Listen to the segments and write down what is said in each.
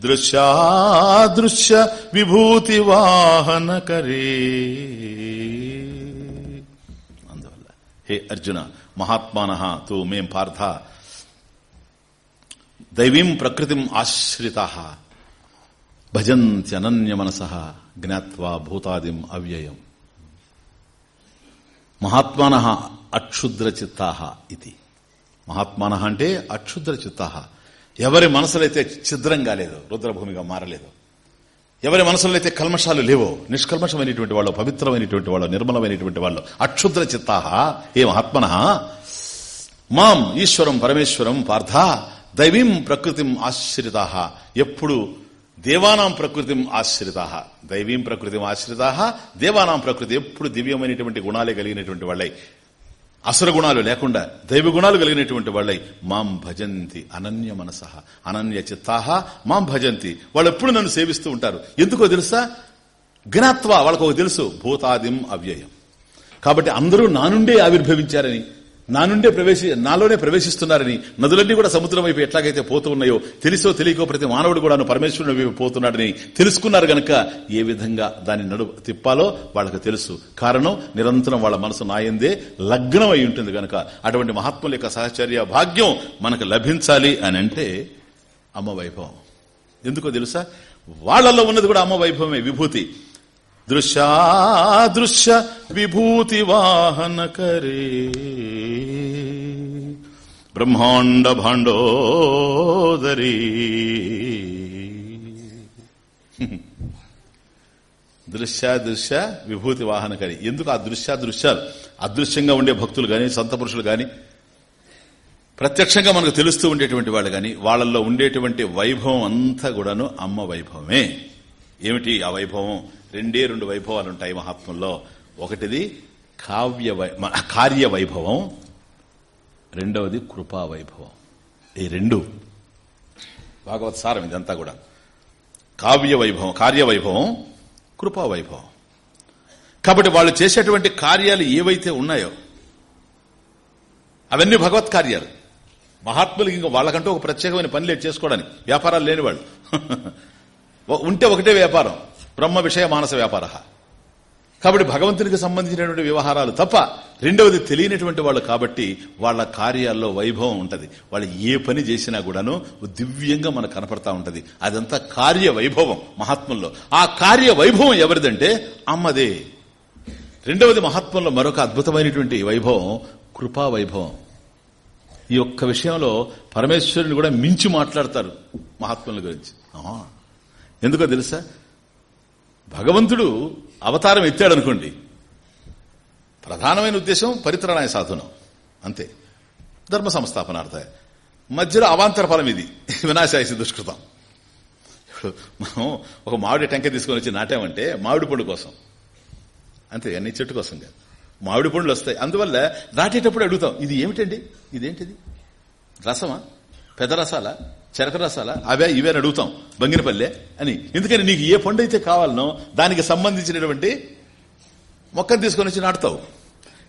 దృశ్యాదృశ్య విభూతి వాహన కరే. అందువల్ల హే అర్జున మహాత్మాన తూ మేం పార్థ. దైవీం ప్రకృతిం ఆశ్రిత. భజంత్యనన్యమనస. జ్ఞావా భూతాదిం అవ్యయం. మహాత్మాన అక్షుద్రచిత్తా ఇది. మహాత్మాన అంటే అక్షుద్రచిత్తా. ఎవరి మనసులైతే ఛిద్రం కాలేదు రుద్రభూమిగా మారలేదు ఎవరి మనసులో అయితే కల్మషాలు లేవో నిష్కల్మషమైనటువంటి వాళ్ళు పవిత్రమైనటువంటి వాళ్ళు నిర్మలమైనటువంటి వాళ్ళు అక్షుద్ర చిత్తాహ ఏ మహాత్మన మాం ఈశ్వరం పరమేశ్వరం పార్థ దైవీం ప్రకృతిం ఆశ్రితాహ ఎప్పుడు దేవానాం ప్రకృతిం ఆశ్రితాహ దైవీం ప్రకృతిం ఆశ్రితాహ దేవానాం ప్రకృతి ఎప్పుడు దివ్యమైనటువంటి గుణాలే కలిగినటువంటి వాళ్ళై అసుర గుణాలు లేకుండా దైవ గుణాలు కలిగినటువంటి వాళ్ళై మాం భజంతి అనన్య మనస అనన్య చిత్తాహ మాం భజంతి. వాళ్ళు ఎప్పుడు నన్ను సేవిస్తూ ఉంటారు. ఎందుకో తెలుసా? జ్ఞాత్వ వాళ్ళకు ఒక తెలుసు భూతాదిం అవ్యయం. కాబట్టి అందరూ నా నుండే ఆవిర్భవించారని. నా నుండే ప్రవేశి నాలోనే ప్రవేశిస్తున్నారని నదులన్నీ కూడా సముద్రం వైపు ఎట్లాగైతే పోతూ ఉన్నాయో తెలిసో తెలియకో ప్రతి మానవుడు కూడాను పరమేశ్వరుని వైపు పోతున్నాడని తెలుసుకున్నారు గనక ఏ విధంగా దాన్ని నడు తిప్పాలో వాళ్ళకు తెలుసు. కారణం నిరంతరం వాళ్ళ మనసు నాయందే లగ్నం అయి ఉంటుంది గనక. అటువంటి మహాత్ముల యొక్క సహచర్య భాగ్యం మనకు లభించాలి అని అంటే అమ్మ వైభవం. ఎందుకో తెలుసా? వాళ్ళల్లో ఉన్నది కూడా అమ్మ వైభవమే విభూతి. దృశ్యాదృశ్య విభూతి వాహన కరే. బ్రహ్మాండ భాండోదరి. దృశ్యాదృశ్య విభూతి వాహనకరి ఎందుకు ఆ దృశ్యాదృశ్యాలు అదృశ్యంగా ఉండే భక్తులు గాని సంత పురుషులు గాని ప్రత్యక్షంగా మనకు తెలుస్తూ ఉండేటువంటి వాళ్ళు గాని వాళ్ళల్లో ఉండేటువంటి వైభవం అంతా కూడాను అమ్మ వైభవమే. ఏమిటి ఆ వైభవం? రెండే రెండు వైభవాలు ఉంటాయి మహాత్ముల్లో. ఒకటిది కావ్య కార్య వైభవం. రెండవది కృపా వైభవం. ఈ రెండు. భాగవత్ సారం ఇదంతా కూడా. కావ్య వైభవం కార్యవైభవం కృపా వైభవం. కాబట్టి వాళ్ళు చేసేటువంటి కార్యాలు ఏవైతే ఉన్నాయో అవన్నీ భగవత్ కార్యాలు. మహాత్ములకి ఇంకా వాళ్ళకంటూ ఒక ప్రత్యేకమైన పని లేదు చేసుకోవడానికి. వ్యాపారాలు లేని వాళ్ళు. ఉంటే ఒకటే వ్యాపారం. బ్రహ్మ విషయ మానస వ్యాపార. కాబట్టి భగవంతునికి సంబంధించినటువంటి వ్యవహారాలు తప్ప రెండవది తెలియనటువంటి వాళ్ళు కాబట్టి వాళ్ళ కార్యాల్లో వైభవం ఉంటుంది. వాళ్ళు ఏ పని చేసినా కూడాను దివ్యంగా మనకు కనపడతా ఉంటుంది. అదంతా కార్య వైభవం మహాత్ముల్లో. ఆ కార్య వైభవం ఎవరిదంటే అమ్మదే. రెండవది మహాత్మంలో మరొక అద్భుతమైనటువంటి వైభవం కృపా వైభవం. ఈ ఒక్క విషయంలో పరమేశ్వరుని కూడా మించి మాట్లాడతారు మహాత్ముల గురించి. ఎందుకో తెలుసా? భగవంతుడు అవతారం ఎత్తాడు అనుకోండి ప్రధానమైన ఉద్దేశం పరిత్రాణాయ సాధనం. అంతే. ధర్మ సంస్థాపనార్థ. మధ్యలో అవాంతర ఫలం ఇది. వినాశాయసి దుష్కృతం. ఇప్పుడు మనం ఒక మామిడి టెంక తీసుకొని వచ్చి నాటామంటే మామిడి పండు కోసం. అంతే అన్ని చెట్టు కోసం కాదు. మామిడి పండ్లు వస్తాయి. అందువల్ల నాటేటప్పుడు అడుగుతాం ఇది ఏమిటండి? ఇదేంటిది? రసమా? పెద్ద రసాలా? చెరక రసాలా అవే ఇవే అని అడుగుతాం బంగినపల్లె అని. ఎందుకని నీకు ఏ పండు అయితే కావాలనో దానికి సంబంధించినటువంటి మొక్కను తీసుకొని వచ్చి నాటుతావు.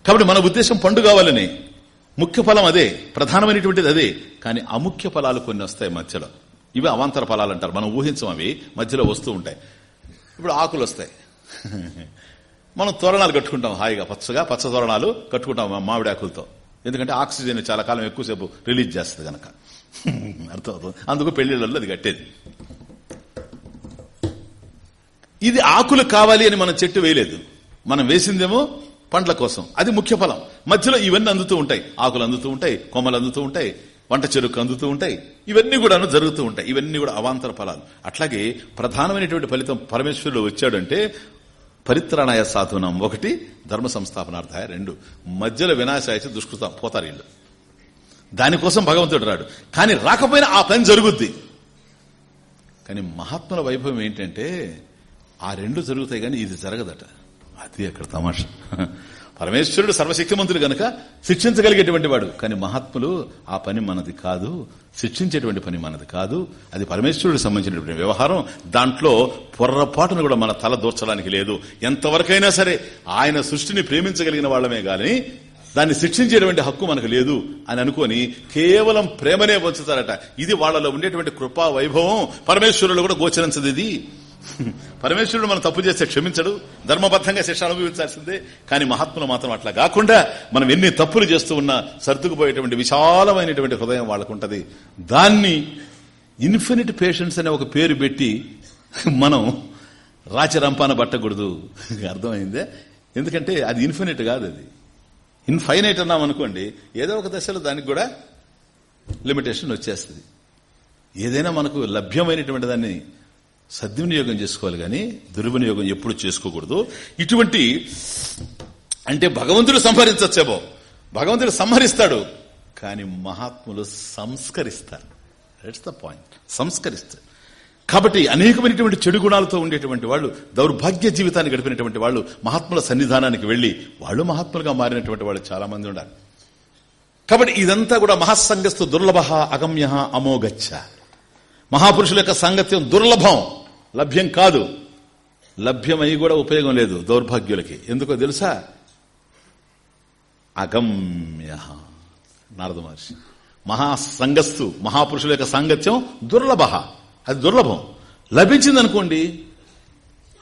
కాబట్టి మన ఉద్దేశం పండు కావాలని. ముఖ్య ఫలం అదే ప్రధానమైనటువంటిది అదే. కానీ అముఖ్య ఫలాలు కొన్ని వస్తాయి మధ్యలో. ఇవి అవాంతర ఫలాలు అంటారు. మనం ఊహించం అవి మధ్యలో వస్తూ ఉంటాయి. ఇప్పుడు ఆకులు వస్తాయి. మనం తోరణాలు కట్టుకుంటాం హాయిగా పచ్చగా పచ్చ తోరణాలు కట్టుకుంటాం మామిడి ఆకులతో. ఎందుకంటే ఆక్సిజన్ చాలా కాలం ఎక్కువసేపు రిలీజ్ చేస్తుంది కనుక అర్థమవుతుంది? అందుకు పెళ్ళిళ్ళల్లో అది కట్టేది. ఇది ఆకులు కావాలి అని మనం చెట్టు వేయలేదు. మనం వేసిందేమో పండ్ల కోసం. అది ముఖ్య ఫలం. మధ్యలో ఇవన్నీ అందుతూ ఉంటాయి. ఆకులు అందుతూ ఉంటాయి కొమ్మలు అందుతూ ఉంటాయి వంట చెరుకు అందుతూ ఉంటాయి. ఇవన్నీ కూడా జరుగుతూ ఉంటాయి. ఇవన్నీ కూడా అవాంతర ఫలాలు. అట్లాగే ప్రధానమైనటువంటి ఫలితం పరమేశ్వరుడు వచ్చాడంటే పరిత్రాణాయ సాధనం ఒకటి ధర్మ సంస్థాపనార్థాయ రెండు. మధ్యలో వినాశాయ దుష్కృతం పోతారు వీళ్ళు. దానికోసం భగవంతుడు రాడు. కానీ రాకపోయినా ఆ పని జరుగుద్ది. కానీ మహాత్ముల వైభవం ఏంటంటే ఆ రెండు జరుగుతాయి కానీ ఇది జరగదట. అది అక్కడ తమాషా. పరమేశ్వరుడు సర్వశక్తిమంతుడు గనక శిక్షించగలిగేటువంటి వాడు. కానీ మహాత్ములు ఆ పని మనది కాదు. శిక్షించేటువంటి పని మనది కాదు. అది పరమేశ్వరుడికి సంబంధించినటువంటి వ్యవహారం. దాంట్లో పొర్రపాటును కూడా మన తల దూర్చడానికి లేదు. ఎంతవరకైనా సరే ఆయన సృష్టిని ప్రేమించగలిగిన వాళ్ళమే గాని దాన్ని శిక్షించేటువంటి హక్కు మనకు లేదు అని అనుకొని కేవలం ప్రేమనే పంచుతారట ఇది వాళ్ళలో ఉండేటువంటి కృపా వైభవం. పరమేశ్వరులు కూడా గోచరించదు ఇది. పరమేశ్వరుడు మనం తప్పు చేస్తే క్షమించడు. ధర్మబద్ధంగా శిక్ష అనుభవించాల్సిందే. కానీ మహాత్ములు మాత్రం అట్లా కాకుండా మనం ఎన్ని తప్పులు చేస్తూ ఉన్నా సర్దుకుపోయేటువంటి విశాలమైనటువంటి హృదయం వాళ్ళకుంటది. దాన్ని ఇన్ఫినిట్ పేషెన్స్ అనే ఒక పేరు పెట్టి మనం రాచరంపాన పట్టకూడదు. అర్థమైందే? ఎందుకంటే అది ఇన్ఫినిట్ కాదు అది. ఇన్ఫైనైట్ అన్నాం అనుకోండి ఏదో ఒక దశలో దానికి కూడా లిమిటేషన్ వచ్చేస్తుంది. ఏదైనా మనకు లభ్యమైనటువంటి దాన్ని సద్వినియోగం చేసుకోవాలి కానీ దుర్వినియోగం ఎప్పుడు చేసుకోకూడదు. ఇటువంటి అంటే భగవంతుడు సంహరించచ్చేమో. భగవంతుడు సంహరిస్తాడు కానీ మహాత్ములు సంస్కరిస్తారు. దట్స్ ద పాయింట్ సంస్కరిస్తారు. కాబట్టి అనేకమైనటువంటి చెడు గుణాలతో ఉండేటువంటి వాళ్ళు దౌర్భాగ్య జీవితాన్ని గడిపినటువంటి వాళ్ళు మహాత్ముల సన్నిధానానికి వెళ్ళి వాళ్ళు మహాత్ములుగా మారినటువంటి వాళ్ళు చాలా మంది ఉండాలి. కాబట్టి ఇదంతా కూడా మహాసంగస్తు దుర్లభ అగమ్య అమోఘచ్చ. మహాపురుషుల యొక్క సాంగత్యం దుర్లభం లభ్యం కాదు. లభ్యమై కూడా ఉపయోగం లేదు దౌర్భాగ్యులకి. ఎందుకో తెలుసా? అగమ్య. నారద మహర్షి. మహాసంగస్తు మహాపురుషుల యొక్క సాంగత్యం దుర్లభ. అది దుర్లభం. లభించింది అనుకోండి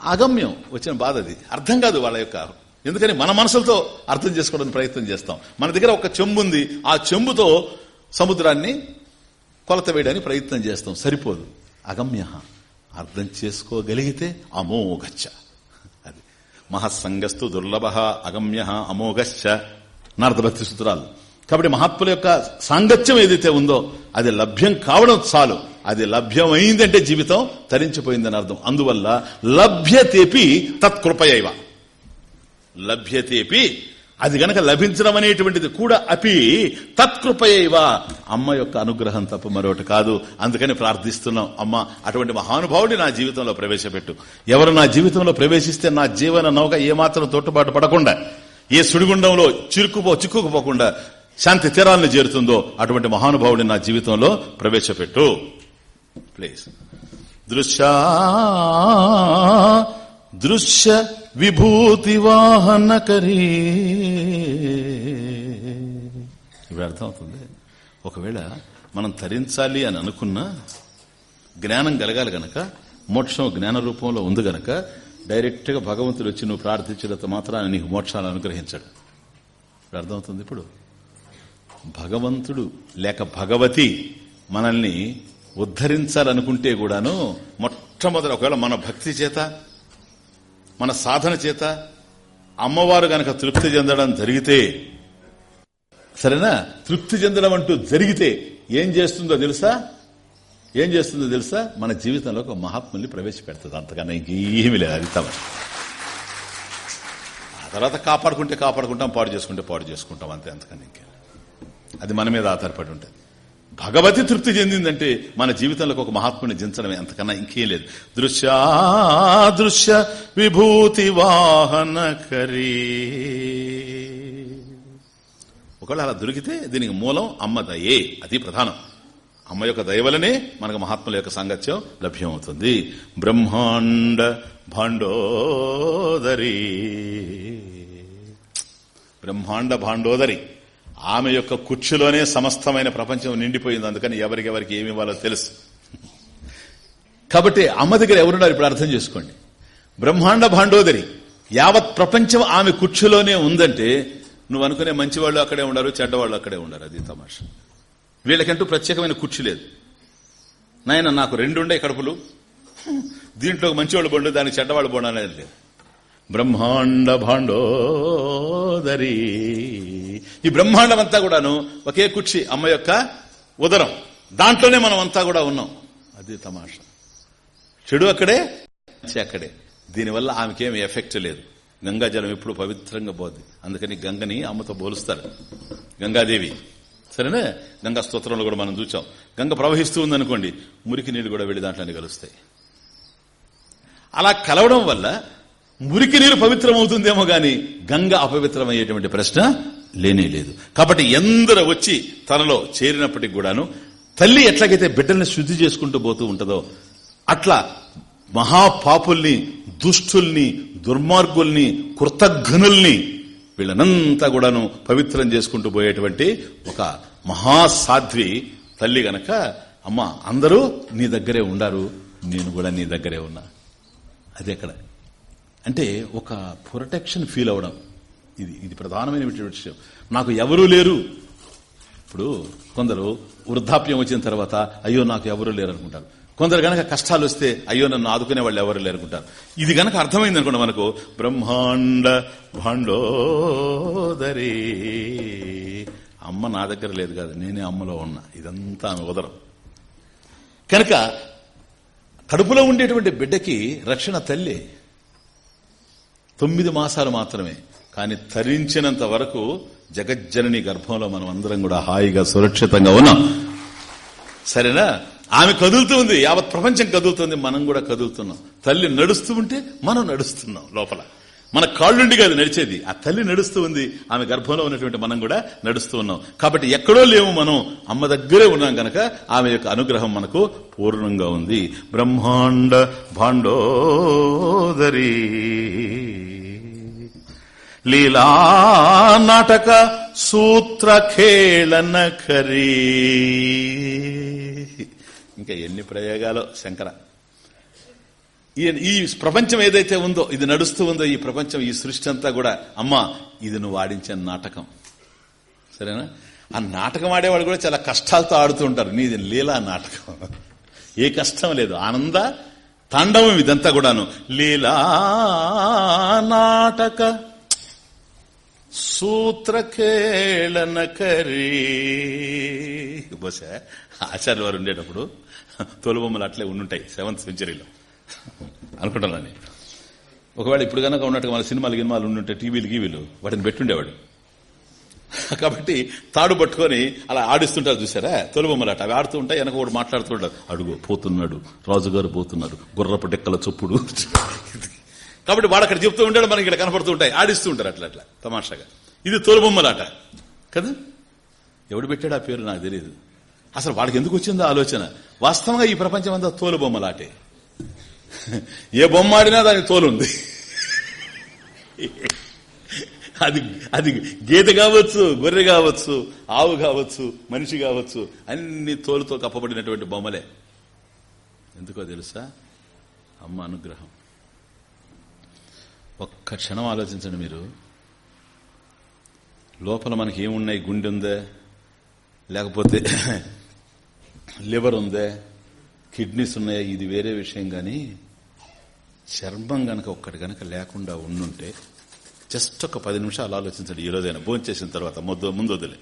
అగమ్యం వచ్చిన బాధ అది. అర్థం కాదు వాళ్ళ యొక్క ఎందుకని మన మనసులతో అర్థం చేసుకోవడానికి ప్రయత్నం చేస్తాం. మన దగ్గర ఒక చెంబు ఉంది ఆ చెంబుతో సముద్రాన్ని కొలత వేయడానికి ప్రయత్నం చేస్తాం. సరిపోదు. అగమ్య అర్థం చేసుకోగలిగితే అమోఘచ్చ. అది. మహాసంగస్తు దుర్లభ అగమ్య అమోఘశ్చ. నారదభక్తి సూత్రాలు. కాబట్టి మహాత్ముల యొక్క సాంగత్యం ఏదైతే ఉందో అది లభ్యం కావడం చాలు. అది లభ్యమైందంటే జీవితం తరించిపోయిందని అర్థం. అందువల్ల లభ్యతేపి తత్కృపయైవ. లభ్యతేపి అది గనక లభించడం అనేటువంటిది కూడా అపి తత్కృపయైవ. అమ్మ యొక్క అనుగ్రహం తప్ప మరొకటి కాదు. అందుకని ప్రార్థిస్తున్నాం అమ్మ అటువంటి మహానుభావుడి నా జీవితంలో ప్రవేశపెట్టు. ఎవరు నా జీవితంలో ప్రవేశిస్తే నా జీవన నౌక ఏమాత్రం తోట్టుబాటు పడకుండా ఏ సుడిగుండంలో చిరుకుపో చిక్కుకుపోకుండా శాంతి తీరాలను చేరుతుందో అటువంటి మహానుభావుడిని నా జీవితంలో ప్రవేశపెట్టు. ప్లీజ్ దృశ్య దృశ్య విభూతి వాహన కరీ. అర్థమవుతుంది. ఒకవేళ మనం తరించాలి అని అనుకున్నా జ్ఞానం కలగాలి గనక మోక్షం జ్ఞాన రూపంలో ఉంది గనక డైరెక్ట్గా భగవంతుడు వచ్చి నువ్వు ప్రార్థించినంత మాత్రాన్ని నీకు మోక్షాన్ని అనుగ్రహించడు. ఇప్పుడు అర్థమవుతుంది ఇప్పుడు? భగవంతుడు లేక భగవతి మనల్ని ఉద్ధరించాలనుకుంటే కూడాను మొట్టమొదటి ఒకవేళ మన భక్తి చేత మన సాధన చేత అమ్మవారు గనక తృప్తి చెందడం జరిగితే సరేనా? తృప్తి చెందడం అంటూ జరిగితే ఏం చేస్తుందో తెలుసా? ఏం చేస్తుందో తెలుసా? మన జీవితంలో ఒక మహాత్ముల్ని ప్రవేశపెడుతుంది అంతకన్నా ఇంకేమీ లేదు అది తమ ఆ తర్వాత కాపాడుకుంటే కాపాడుకుంటాం పాడు చేసుకుంటే పాడు చేసుకుంటాం అంతే అంతకన్నా ఇంకే అది మన మీద ఆధారపడి ఉంటుంది. భగవతి తృప్తి చెందిందంటే మన జీవితంలో ఒక మహాత్ముని జించడమే అంతకన్నా ఇంకేం లేదు. దృశ్యాదృశ్య విభూతి వాహన కరీ. ఒకవేళ అలా దొరికితే దీనికి మూలం అమ్మ దయే. అది ప్రధానం. అమ్మ యొక్క దయ వలనే మనకు మహాత్ముల యొక్క సాంగత్యం లభ్యమవుతుంది. బ్రహ్మాండ భాండోదరి. బ్రహ్మాండ భాండోదరి. ఆమె యొక్క కుర్చీలోనే సమస్తమైన ప్రపంచం నిండిపోయింది. అందుకని ఎవరికెవరికి ఏమి ఇవ్వాలో తెలుసు. కాబట్టి అమ్మ దగ్గర ఎవరున్నారు ఇప్పుడు అర్థం చేసుకోండి. బ్రహ్మాండ భాండోదరి యావత్ ప్రపంచం ఆమె కుర్చీలోనే ఉందంటే నువ్వు అనుకునే మంచివాళ్ళు అక్కడే ఉండరు చెడ్డవాళ్ళు అక్కడే ఉండరు అది తమాష. వీళ్ళకంటూ ప్రత్యేకమైన కుర్చీ లేదు. నాయన నాకు రెండుండే కడుపులు. దీంట్లో మంచివాళ్ళు బొండు దానికి చెడ్డవాళ్ళు బొండు అనేది లేదు. బ్రహ్మాండ భాండోదరి. ఈ బ్రహ్మాండం అంతా కూడాను ఒకే కుక్షి అమ్మ యొక్క ఉదరం. దాంట్లోనే మనం అంతా కూడా ఉన్నాం. అది తమాష. చెడు అక్కడే మంచి అక్కడే. దీనివల్ల ఆమెకేమి ఎఫెక్ట్ లేదు. గంగా జలం ఎప్పుడు పవిత్రంగా పోద్ది. అందుకని గంగని అమ్మతో పోలుస్తారు. గంగాదేవి. సరేనా? గంగా స్తోత్రంలో కూడా మనం చూచాం. గంగ ప్రవహిస్తూ ఉందనుకోండి మురికి నీళ్ళు కూడా వెళ్ళి దాంట్లోనే కలుస్తాయి. అలా కలవడం వల్ల మురికి నీరు పవిత్రమవుతుందేమో గాని గంగ అపవిత్రమయ్యేటువంటి ప్రశ్న లేనే లేదు. కాబట్టి ఎందరో వచ్చి తనలో చేరినప్పటికి కూడాను తల్లి ఎట్లాగైతే బిడ్డల్ని శుద్ధి చేసుకుంటూ పోతూ ఉంటుందో అట్లా మహాపాపుల్ని దుష్టుల్ని దుర్మార్గుల్ని కృతఘ్నుల్ని వీళ్ళనంతా కూడాను పవిత్రం చేసుకుంటూ పోయేటువంటి ఒక మహాసాధ్వి తల్లి గనక అమ్మ అందరూ నీ దగ్గరే ఉండారు నేను కూడా నీ దగ్గరే ఉన్నా. అది అక్కడ అంటే ఒక ప్రొటెక్షన్ ఫీల్ అవడం. ఇది ఇది ప్రధానమైన విషయం. నాకు ఎవరూ లేరు. ఇప్పుడు కొందరు వృద్ధాప్యం వచ్చిన తర్వాత అయ్యో నాకు ఎవరూ లేరు అనుకుంటారు. కొందరు గనక కష్టాలు వస్తే అయ్యో నన్ను ఆదుకునే వాళ్ళు ఎవరు లేరు అనుకుంటారు. ఇది గనక అర్థమైంది అనుకోండి మనకు బ్రహ్మాండ భాండోదరి. అమ్మ నా దగ్గర లేదు కాదు నేనే అమ్మలో ఉన్నా. ఇదంతా ఆమె ఉదరం. కనుక కడుపులో ఉండేటువంటి బిడ్డకి రక్షణ తల్లి. తొమ్మిది మాసాలు మాత్రమే. కానీ తరించినంత వరకు జగజ్జనని గర్భంలో మనం అందరం కూడా హాయిగా సురక్షితంగా ఉన్నాం. సరేనా? ఆమె కదులుతుంది యావత్ ప్రపంచం కదులుతుంది. మనం కూడా కదులుతున్నాం. తల్లి నడుస్తూ ఉంటే మనం నడుస్తున్నాం లోపల. మన కాళ్ళుండి కాదు నడిచేది. ఆ తల్లి నడుస్తూ ఉంది. ఆమె గర్భంలో ఉన్నటువంటి మనం కూడా నడుస్తూ ఉన్నాం. కాబట్టి ఎక్కడో లేవు మనం. అమ్మ దగ్గరే ఉన్నాం గనక ఆమె యొక్క అనుగ్రహం మనకు పూర్ణంగా ఉంది. బ్రహ్మాండ భాండోదరి. లీలా నాటక సూత్రఖేళన ఖరీ ఇంకా ఎన్ని ప్రయోగాలు శంకర? ఈ ప్రపంచం ఏదైతే ఉందో ఇది నడుస్తూ ఉందో ఈ ప్రపంచం ఈ సృష్టి అంతా కూడా అమ్మా ఇది నువ్వు ఆడించిన నాటకం. సరేనా? ఆ నాటకం ఆడేవాడు కూడా చాలా కష్టాలతో ఆడుతూ ఉంటారు. నీది లీలా నాటకం. ఏ కష్టం లేదు. ఆనంద తాండవం ఇదంతా కూడాను. లీలా నాటక సూత్రకేళన కరీ బహుశా ఆచార్య వారు ఉండేటప్పుడు తోలుబొమ్మలు అట్లే ఉండుంటాయి సెవెంత్ సెంచరీలో. అనుకుంటున్నాను ఒకవేళ ఇప్పుడు కనుక ఉన్నట్టుగా మన సినిమాలు గినిమాలు ఉండుంటే టీవీలు గీవీలు వాటిని పెట్టుండేవాడు. కాబట్టి తాడు పట్టుకొని అలా ఆడిస్తుంటారు చూసారా? తొలిబొమ్మలు అవి ఆడుతూ ఉంటాయి వెనక కూడా మాట్లాడుతుంటారు అడుగు పోతున్నాడు రాజుగారు పోతున్నారు గుర్రపు డెక్కల చొప్పుడు. కాబట్టి వాడు అక్కడ చెప్తూ ఉంటాడు మనకి ఇక్కడ కనపడుతూ ఉంటాయి ఆడిస్తూ ఉంటారు అట్లా అట్లా తమాషాగా. ఇది తోలుబొమ్మలాట. కదా? ఎవడు పెట్టాడు ఆ పేరు నాకు తెలియదు. అసలు వాడికి ఎందుకు వచ్చిందో ఆలోచన. వాస్తవంగా ఈ ప్రపంచం అంతా తోలుబొమ్మలాటే. ఏ బొమ్మ ఆడినా దానికి తోలుంది. అది అది గీత కావచ్చు గొర్రె కావచ్చు ఆవు కావచ్చు మనిషి కావచ్చు అన్ని తోలుతో కప్పబడినటువంటి బొమ్మలే. ఎందుకో తెలుసా? అమ్మ అనుగ్రహం. ఒక్క క్షణం ఆలోచించండి మీరు. లోపల మనకి ఏమున్నాయి గుండె ఉందే లేకపోతే లివర్ ఉందే కిడ్నీస్ ఉన్నాయా ఇది వేరే విషయం కానీ చర్మం గనక ఒక్కటి గనక లేకుండా ఉండుంటే జస్ట్ ఒక పది నిమిషాలు ఆలోచించండి. ఈరోజైనా రోజైనా భోజనం చేసిన తర్వాత ముందు ముందు వదిలే.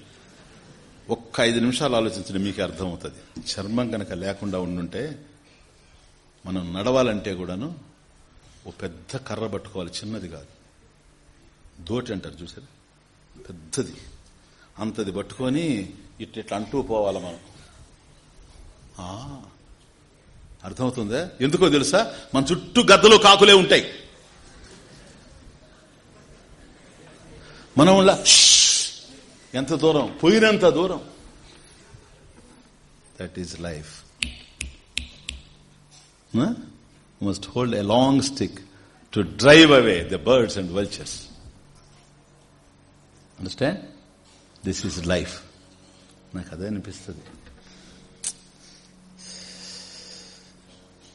ఒక్క ఐదు నిమిషాలు ఆలోచించండి మీకు అర్థమవుతుంది. చర్మం గనక లేకుండా ఉండుంటే మనం నడవాలంటే కూడాను ఓ పెద్ద కర్ర పట్టుకోవాలి. చిన్నది కాదు. దోటి అంటారు చూసారా? పెద్దది. అంతది పట్టుకొని ఇట్లా అంటూ పోవాలి మనం. అర్థమవుతుందా? ఎందుకో తెలుసా? మన చుట్టూ గద్దలు కాకులే ఉంటాయి. మనం ఎంత దూరం? పోయినంత దూరం. That is life must hold a long stick to drive away the birds and vultures understand this is life నాకు అదే అనిపిస్తుంది.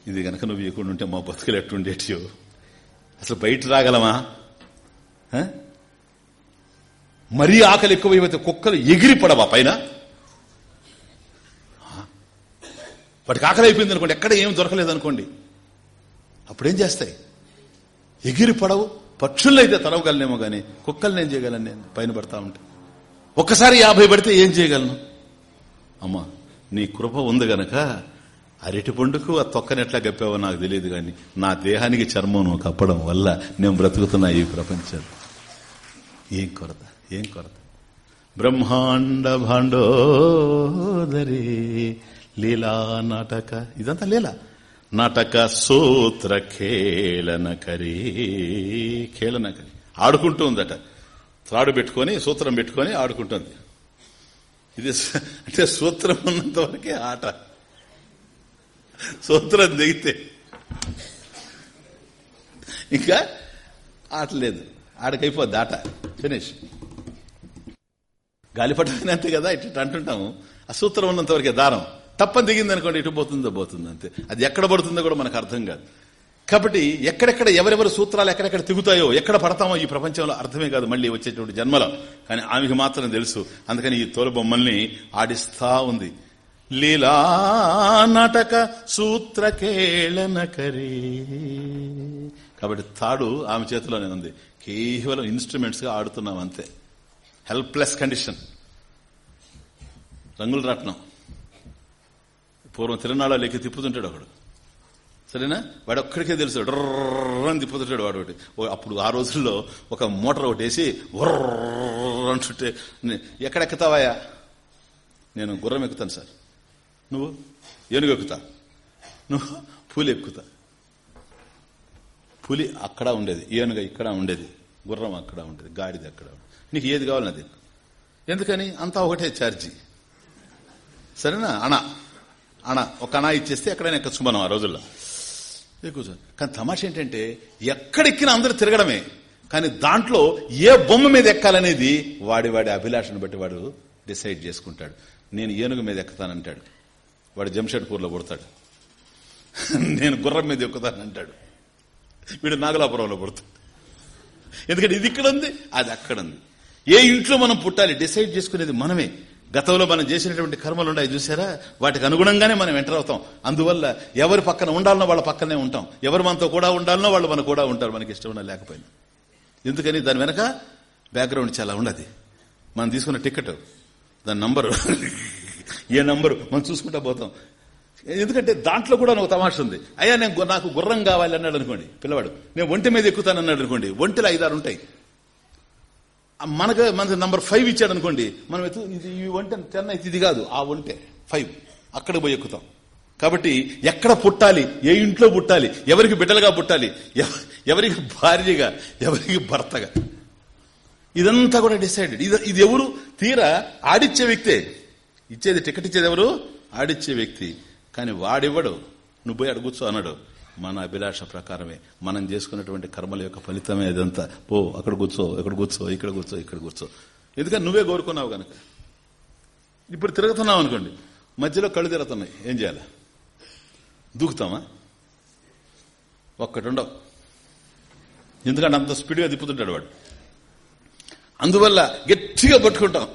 ఇది కనుక నువ్వు ఇవ్వకుండా ఉంటే మా బతుకులు ఎట్టుండేటియో? అసలు బయట రాగలమా? మరీ ఆకలి ఎక్కువైపోతే కుక్కలు ఎగిరి పడవా పైన వాటికి ఆకలి అయిపోయింది అనుకోండి ఎక్కడ ఏం దొరకలేదు అనుకోండి అప్పుడేం చేస్తాయి? ఎగిరి పడవు పక్షుల్లో అయితే కుక్కల్ని ఏం చేయగలను నేను? పైన పడతా ఉంటే. ఒక్కసారి యాభై పడితే ఏం చేయగలను? అమ్మా నీ కృప ఉంది గనక అరటి పండుకు ఆ తొక్కని ఎట్లా గప్పావో నాకు తెలియదు కానీ నా దేహానికి చర్మం కప్పడం వల్ల నేను బ్రతుకుతున్నా ఈ ప్రపంచం. ఏం కొరత ఏం కొరత? బ్రహ్మాండ భాండోదరి లీలా నాటక ఇదంతా లీలా. నాటక సూత్ర ఖేళన కరీ ఆడుకుంటూ ఉందట త్రాడు పెట్టుకొని సూత్రం పెట్టుకొని ఆడుకుంటుంది. ఇది అంటే సూత్రం ఉన్నంత వరకే ఆట. సూత్రం దిగితే. ఇంకా ఆట లేదు. ఆడకైపోద్ది ఆట. ఫినిష్ గాలిపటం అంతే కదా ఇట్లా అంటుంటాము. ఆ సూత్రం ఉన్నంత వరకే దారం. తప్పని దిగింది అనుకోండి ఇటు పోతుందో పోతుంది అంతే. అది ఎక్కడ పడుతుందో కూడా మనకు అర్థం కాదు. కాబట్టి ఎక్కడెక్కడ ఎవరెవరి సూత్రాలు ఎక్కడెక్కడ తిగుతాయో ఎక్కడ పడతామో ఈ ప్రపంచంలో అర్థమే కాదు మళ్ళీ వచ్చేటువంటి జన్మలో. కానీ ఆమెకి మాత్రం తెలుసు. అందుకని ఈ తోలు బొమ్మల్ని ఆడిస్తా ఉంది. లీలా నాటక సూత్రకేళన కాబట్టి తాడు ఆమె చేతిలోనే ఉంది. కేవలం ఇన్స్ట్రుమెంట్స్గా ఆడుతున్నాం అంతే. హెల్ప్లెస్ కండిషన్ రంగులు రాట్నం. పూర్వం తిరునాళ్ళ లేక తిప్పుతుంటాడు ఒకడు. సరేనా? వాడు ఒక్కడికే తెలుసు డర్రని తిప్పుతుంటాడు వాడు ఒకటి. అప్పుడు ఆ రోజుల్లో ఒక మోటార్ ఒకటి వేసి అంటుంటే ఎక్కడెక్కుతావాయా నేను గుర్రం ఎక్కుతాను సార్. నువ్వు? ఏనుగు ఎక్కుతా. నువ్వు? పులి ఎక్కుతా. పులి అక్కడ ఉండేది. ఏనుగ ఇక్కడ ఉండేది. గుర్రం అక్కడ ఉండేది. గాడిది అక్కడ నీకు ఏది కావాలి నాది ఎందుకని? అంతా ఒకటే ఛార్జీ. సరేనా? అనా. అణ ఒక అణ ఇచ్చేస్తే ఎక్కడైనా ఎక్కచ్చు మనం ఆ రోజుల్లో. కూర్చో. కానీ తమాష ఏంటంటే ఎక్కడెక్కినా అందరూ తిరగడమే. కానీ దాంట్లో ఏ బొమ్మ మీద ఎక్కాలనేది వాడి వాడి అభిలాషను బట్టి వాడు డిసైడ్ చేసుకుంటాడు. నేను ఏనుగు మీద ఎక్కుతానంటాడు. వాడు జంషెడ్పూర్లో పుడతాడు. నేను గుర్రం మీద ఎక్కుతానంటాడు. వీడు నాగలాపురంలో పుడతాడు. ఎందుకంటే ఇది ఇక్కడ ఉంది అది అక్కడ ఉంది ఏ ఇంట్లో మనం పుట్టాలి డిసైడ్ చేసుకునేది మనమే. గతంలో మనం చేసినటువంటి కర్మలు ఉన్నాయి చూసారా వాటికి అనుగుణంగానే మనం ఎంటర్ అవుతాం. అందువల్ల ఎవరి పక్కన ఉండాలనో వాళ్ళ పక్కనే ఉంటాం. ఎవరు మనతో కూడా ఉండాలనో వాళ్ళు మన కూడా ఉంటారు. మనకి ఇష్టం ఉన్నా లేకపోయినా. ఎందుకని? దాని వెనక బ్యాక్గ్రౌండ్ చాలా ఉండదు మనం తీసుకున్న టికెట్ దాని నంబరు ఏ నంబరు మనం చూసుకుంటా పోతాం. ఎందుకంటే దాంట్లో కూడా ఒక తమాష ఉంది. అయ్యా నేను నాకు గుర్రం కావాలి అన్నాడు అనుకోండి పిల్లవాడు. నేను ఒంటి మీద ఎక్కుతాను అన్నాడు అనుకోండి ఒంటిలో ఐదారు ఉంటాయి. మనకు మనకు నంబర్ ఫైవ్ ఇచ్చాడు అనుకోండి మనం ఇది ఈ ఒంటె టెన్ అయితే ఇది కాదు ఆ వంటే ఫైవ్. అక్కడ పోయి ఎక్కుతాం. కాబట్టి ఎక్కడ పుట్టాలి ఏ ఇంట్లో పుట్టాలి ఎవరికి బిడ్డలుగా పుట్టాలి ఎవరికి భార్యగా ఎవరికి భర్తగా. ఇదంతా కూడా డిసైడెడ్. ఇది ఇది ఎవరు? తీరా ఆడిచ్చే వ్యక్తే. ఇచ్చేది టికెట్ ఇచ్చేది ఎవరు? ఆడిచ్చే వ్యక్తి. కానీ వాడివ్వడు? నువ్వు పోయి అడుగుచ్చు అన్నాడు. మన అభిలాష ప్రకారమే. మనం చేసుకున్నటువంటి కర్మల యొక్క ఫలితమే అదంతా. పో అక్కడ కూర్చో ఇక్కడ కూర్చో ఇక్కడ కూర్చో ఇక్కడ కూర్చో. ఎందుకని నువ్వే కోరుకున్నావు కనుక ఇప్పుడు తిరుగుతున్నావు అనుకోండి. మధ్యలో కళ్ళు తిరుగుతున్నాయి. ఏం చేయాలి? దూకుతామా? ఒక్కటి ఉండవు ఎందుకంటే అంత స్పీడ్గా తిప్పుతుంటాడు వాడు. అందువల్ల గట్టిగా పట్టుకుంటాం.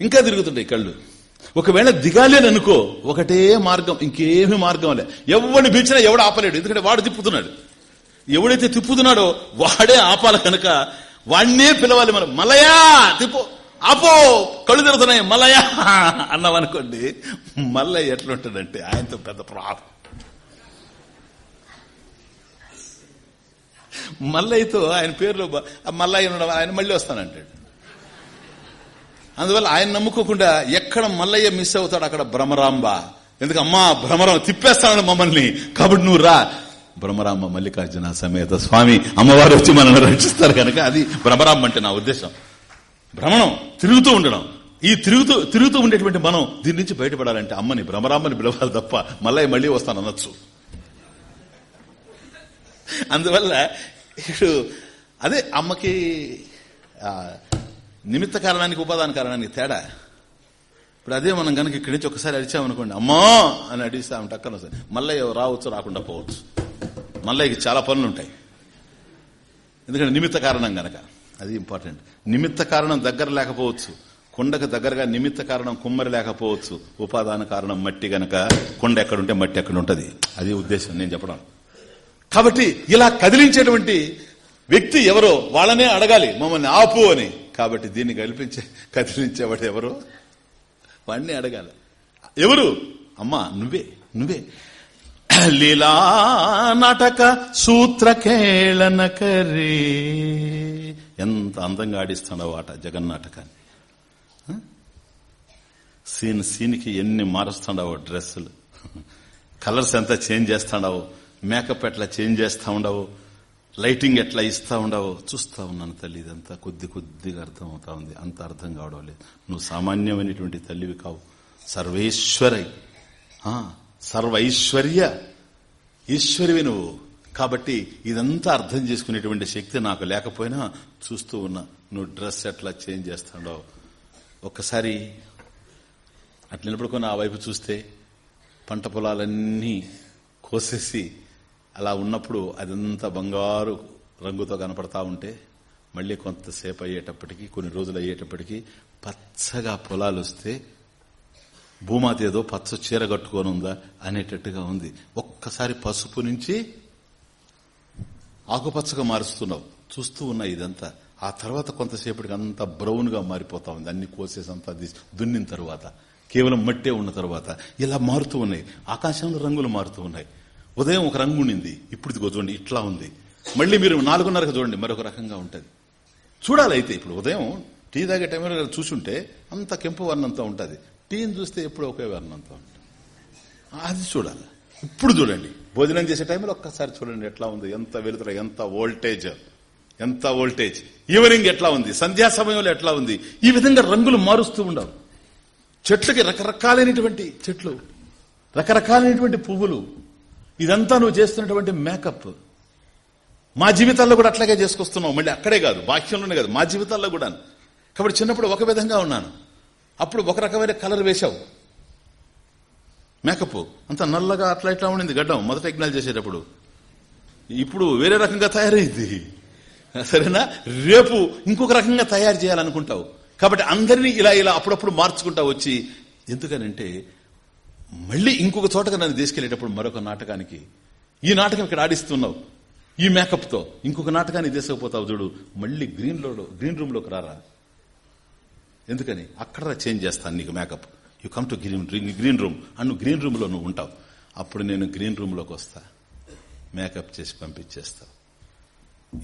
ఇంకా తిరుగుతుంటాయి కళ్ళు. ఒకవేళ దిగాలి అనుకో ఒకటే మార్గం ఇంకేమి మార్గం లే. ఎవడిని పిలిచినా ఎవడు ఆపలేడు. ఎందుకంటే వాడు తిప్పుతున్నాడు. ఎవడైతే తిప్పుతున్నాడో వాడే ఆపాల కనుక వాడినే పిలవాలి మనం. మలయా తిప్పు. ఆపో కళ్ళు తిరుగుతున్నాయి మలయా అన్నామనుకోండి మల్లయ్య ఎట్లుంటాడంటే ఆయనతో పెద్ద ప్రాబ్లం. మల్లయ్యతో ఆయన పేరులో మల్లయ్య ఆయన మళ్ళీ వస్తానంటాడు. అందువల్ల ఆయన నమ్ముకోకుండా ఎక్కడ మల్లయ్య మిస్ అవుతాడు అక్కడ భ్రమరాంబ. ఎందుకు అమ్మా భ్రమరం తిప్పేస్తాను మమ్మల్ని. కాబట్టి నువ్వు రా. భ్రమరాంబ మల్లికార్జున సమేత స్వామి అమ్మవారు వచ్చి మనల్ని రక్షిస్తారు కనుక అది భ్రమరాంబ అంటే నా ఉద్దేశం. భ్రమణం తిరుగుతూ ఉండడం. ఈ తిరుగుతూ తిరుగుతూ ఉండేటువంటి మనం దీని నుంచి బయటపడాలంటే అమ్మని భ్రమరాంబని పిలవాలి తప్ప మల్లయ్య మళ్ళీ వస్తాను అనొచ్చు. అందువల్ల ఇప్పుడు అదే అమ్మకి నిమిత్త కారణానికి ఉపాదాన కారణానికి తేడా? ఇప్పుడు అదే మనం కనుక ఇక్కడి నుంచి ఒకసారి అడిచామనుకోండి అమ్మా! అని అడిగిస్తే ఆమె టక్కన వస్తుంది మల్లయ్య రావచ్చు రాకుండా పోవచ్చు. మల్లయ్యకి చాలా పనులు ఉంటాయి. ఎందుకంటే నిమిత్త కారణం గనక అది ఇంపార్టెంట్ నిమిత్త కారణం దగ్గర లేకపోవచ్చు. కొండకు దగ్గరగా నిమిత్త కారణం కుమ్మరి లేకపోవచ్చు. ఉపాదాన కారణం మట్టి గనక కొండ ఎక్కడుంటే మట్టి ఎక్కడ ఉంటుంది. అది ఉద్దేశం నేను చెప్పడం. కాబట్టి ఇలా కదిలించేటువంటి వ్యక్తి ఎవరో వాళ్ళనే అడగాలి. మమ్మల్ని ఆపు అని. కాబట్టి దీన్ని కల్పించే కదిలించేవాడు ఎవరు? వాడిని అడగాలి. ఎవరు? అమ్మా నువ్వే నువ్వే. లీలా నాటక సూత్రకేళన కరే ఎంత అందంగా ఆడిస్తున్నావు ఆట జగన్నాటకాన్ని సీన్ సీన్కి ఎన్ని మారుస్తుండవు డ్రెస్సులు. కలర్స్ ఎంత చేంజ్ చేస్తాడావు మేకప్ ఎట్లా చేంజ్ చేస్తా ఉండవు. లైటింగ్ ఎట్లా ఇస్తా ఉండవో చూస్తా ఉన్నాను తల్లి ఇదంతా కొద్ది కొద్దిగా అర్థం అవుతా ఉంది. అంత అర్థం కావడం లేదు. నువ్వు సామాన్యమైనటువంటి తల్లివి కావు. సర్వేశ్వరై. సర్వైశ్వర్య ఈశ్వరివి నువ్వు. కాబట్టి ఇదంతా అర్థం చేసుకునేటువంటి శక్తి నాకు లేకపోయినా చూస్తూ ఉన్నా. నువ్వు డ్రెస్ ఎట్లా చేంజ్ చేస్తాడో ఒక్కసారి అట్లా నిలబడుకొని ఆ వైపు చూస్తే పంట పొలాలన్నీ కోసేసి అలా ఉన్నప్పుడు అదంతా బంగారు రంగుతో కనపడతా ఉంటే మళ్ళీ కొంతసేపు అయ్యేటప్పటికి కొన్ని రోజులు అయ్యేటప్పటికి పచ్చగా పొలాలు వస్తే భూమాత ఏదో పచ్చ చీర కట్టుకొని ఉందా అనేటట్టుగా ఉంది. ఒక్కసారి పసుపు నుంచి ఆకుపచ్చగా మారుస్తున్నావు. చూస్తూ ఉన్నా ఇదంతా. ఆ తర్వాత కొంతసేపటికి అంతా బ్రౌన్గా మారిపోతా ఉంది. అన్ని కోసేసి అంతా దున్నిన తర్వాత. కేవలం మట్టే ఉన్న తర్వాత. ఇలా మారుతూ ఉన్నాయి. ఆకాశంలో రంగులు మారుతూ ఉన్నాయి. ఉదయం ఒక రంగు ఉండింది. ఇప్పుడు చూడండి ఇట్లా ఉంది. మళ్ళీ మీరు నాలుగున్నరకు చూడండి మరొక రకంగా ఉంటుంది. చూడాలి అయితే ఇప్పుడు ఉదయం టీ తాగే టైంలో చూసుంటే అంత కెంపు వర్ణంతో ఉంటుంది. టీని చూస్తే ఎప్పుడు ఒకే వర్ణంతో ఉంటుంది. అది చూడాలి. ఇప్పుడు చూడండి భోజనం చేసే టైంలో ఒక్కసారి చూడండి ఎట్లా ఉంది. ఎంత వెలుతురు ఎంత వోల్టేజ్ ఎంత వోల్టేజ్ ఈవినింగ్ ఎట్లా ఉంది? సంధ్యా సమయంలో ఎట్లా ఉంది? ఈ విధంగా రంగులు మారుస్తూ ఉండవు. చెట్లకి రకరకాలైనటువంటి చెట్లు రకరకాలైనటువంటి పువ్వులు ఇదంతా నువ్వు చేస్తున్నటువంటి మేకప్. మా జీవితాల్లో కూడా అట్లాగే చేసుకొస్తున్నావు. మళ్ళీ అక్కడే కాదు బాహ్యంలోనే కాదు మా జీవితాల్లో కూడా కాబట్టి చిన్నప్పుడు ఒక విధంగా ఉన్నాను. అప్పుడు ఒక రకమైన కలర్ వేశావు. మేకప్ అంత నల్లగా అట్లా ఇట్లా ఉండింది గడ్డం. మొదట ఎగ్నాల్ చేసేటప్పుడు. ఇప్పుడు వేరే రకంగా తయారైంది. సరేనా? రేపు ఇంకొక రకంగా తయారు చేయాలనుకుంటావు. కాబట్టి అందరినీ ఇలా ఇలా అప్పుడప్పుడు మార్చుకుంటా వచ్చి ఎందుకనంటే మళ్ళీ ఇంకొక చోటగా నన్ను తీసుకెళ్ళేటప్పుడు మరొక నాటకానికి ఈ నాటకం ఇక్కడ ఆడిస్తున్నావు ఈ మేకప్తో ఇంకొక నాటకాన్ని తీసుకుపోతావు చూడు మళ్ళీ గ్రీన్లో గ్రీన్ రూమ్లోకి రారా? ఎందుకని? అక్కడ చేంజ్ చేస్తాను నీకు makeup. You come to green green room Annu green రూమ్లో నువ్వు ఉంటావు. అప్పుడు నేను గ్రీన్ రూమ్లోకి వస్తా. మేకప్ చేసి పంపించేస్తా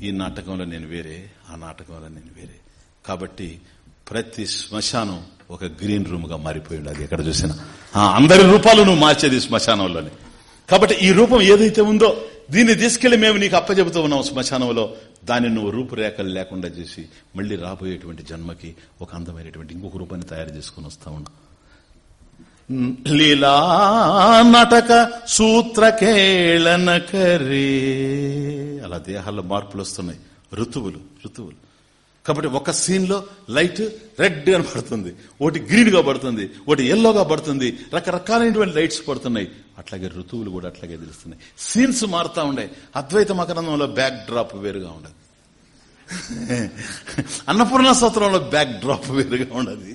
ఈ నాటకంలో నేను వేరే ఆ నాటకంలో నేను వేరే. కాబట్టి ప్రతి శ్మశానం ఒక గ్రీన్ రూమ్గా మారిపోయి ఉండదు ఎక్కడ చూసినా. అందరి రూపాలు నువ్వు మార్చేది శ్మశానంలోనే. కాబట్టి ఈ రూపం ఏదైతే ఉందో దీన్ని తీసుకెళ్ళి మేము నీకు అప్పచెబుతూ ఉన్నాం శ్మశానంలో. దాన్ని నువ్వు రూపురేఖలు లేకుండా చేసి మళ్ళీ రాబోయేటువంటి జన్మకి ఒక అందమైనటువంటి ఇంకొక రూపాన్ని తయారు చేసుకుని వస్తా ఉన్నా. లీలా నాటక సూత్రకేళన కరే అలా దేహాల్లో మార్పులు వస్తున్నాయి. ఋతువులు ఋతువులు. కాబట్టి ఒక సీన్లో లైట్ రెడ్ అని పడుతుంది ఒకటి గ్రీన్గా పడుతుంది ఒకటి ఎల్లోగా పడుతుంది రకరకాలైనటువంటి లైట్స్ పడుతున్నాయి. అట్లాగే ఋతువులు కూడా అట్లాగే తెలుస్తున్నాయి సీన్స్ మారుతూ ఉండే. అద్వైత మకరందంలో బ్యాక్ డ్రాప్ వేరుగా ఉండదు. అన్నపూర్ణ సూత్రంలో బ్యాక్ డ్రాప్ వేరుగా ఉండదు.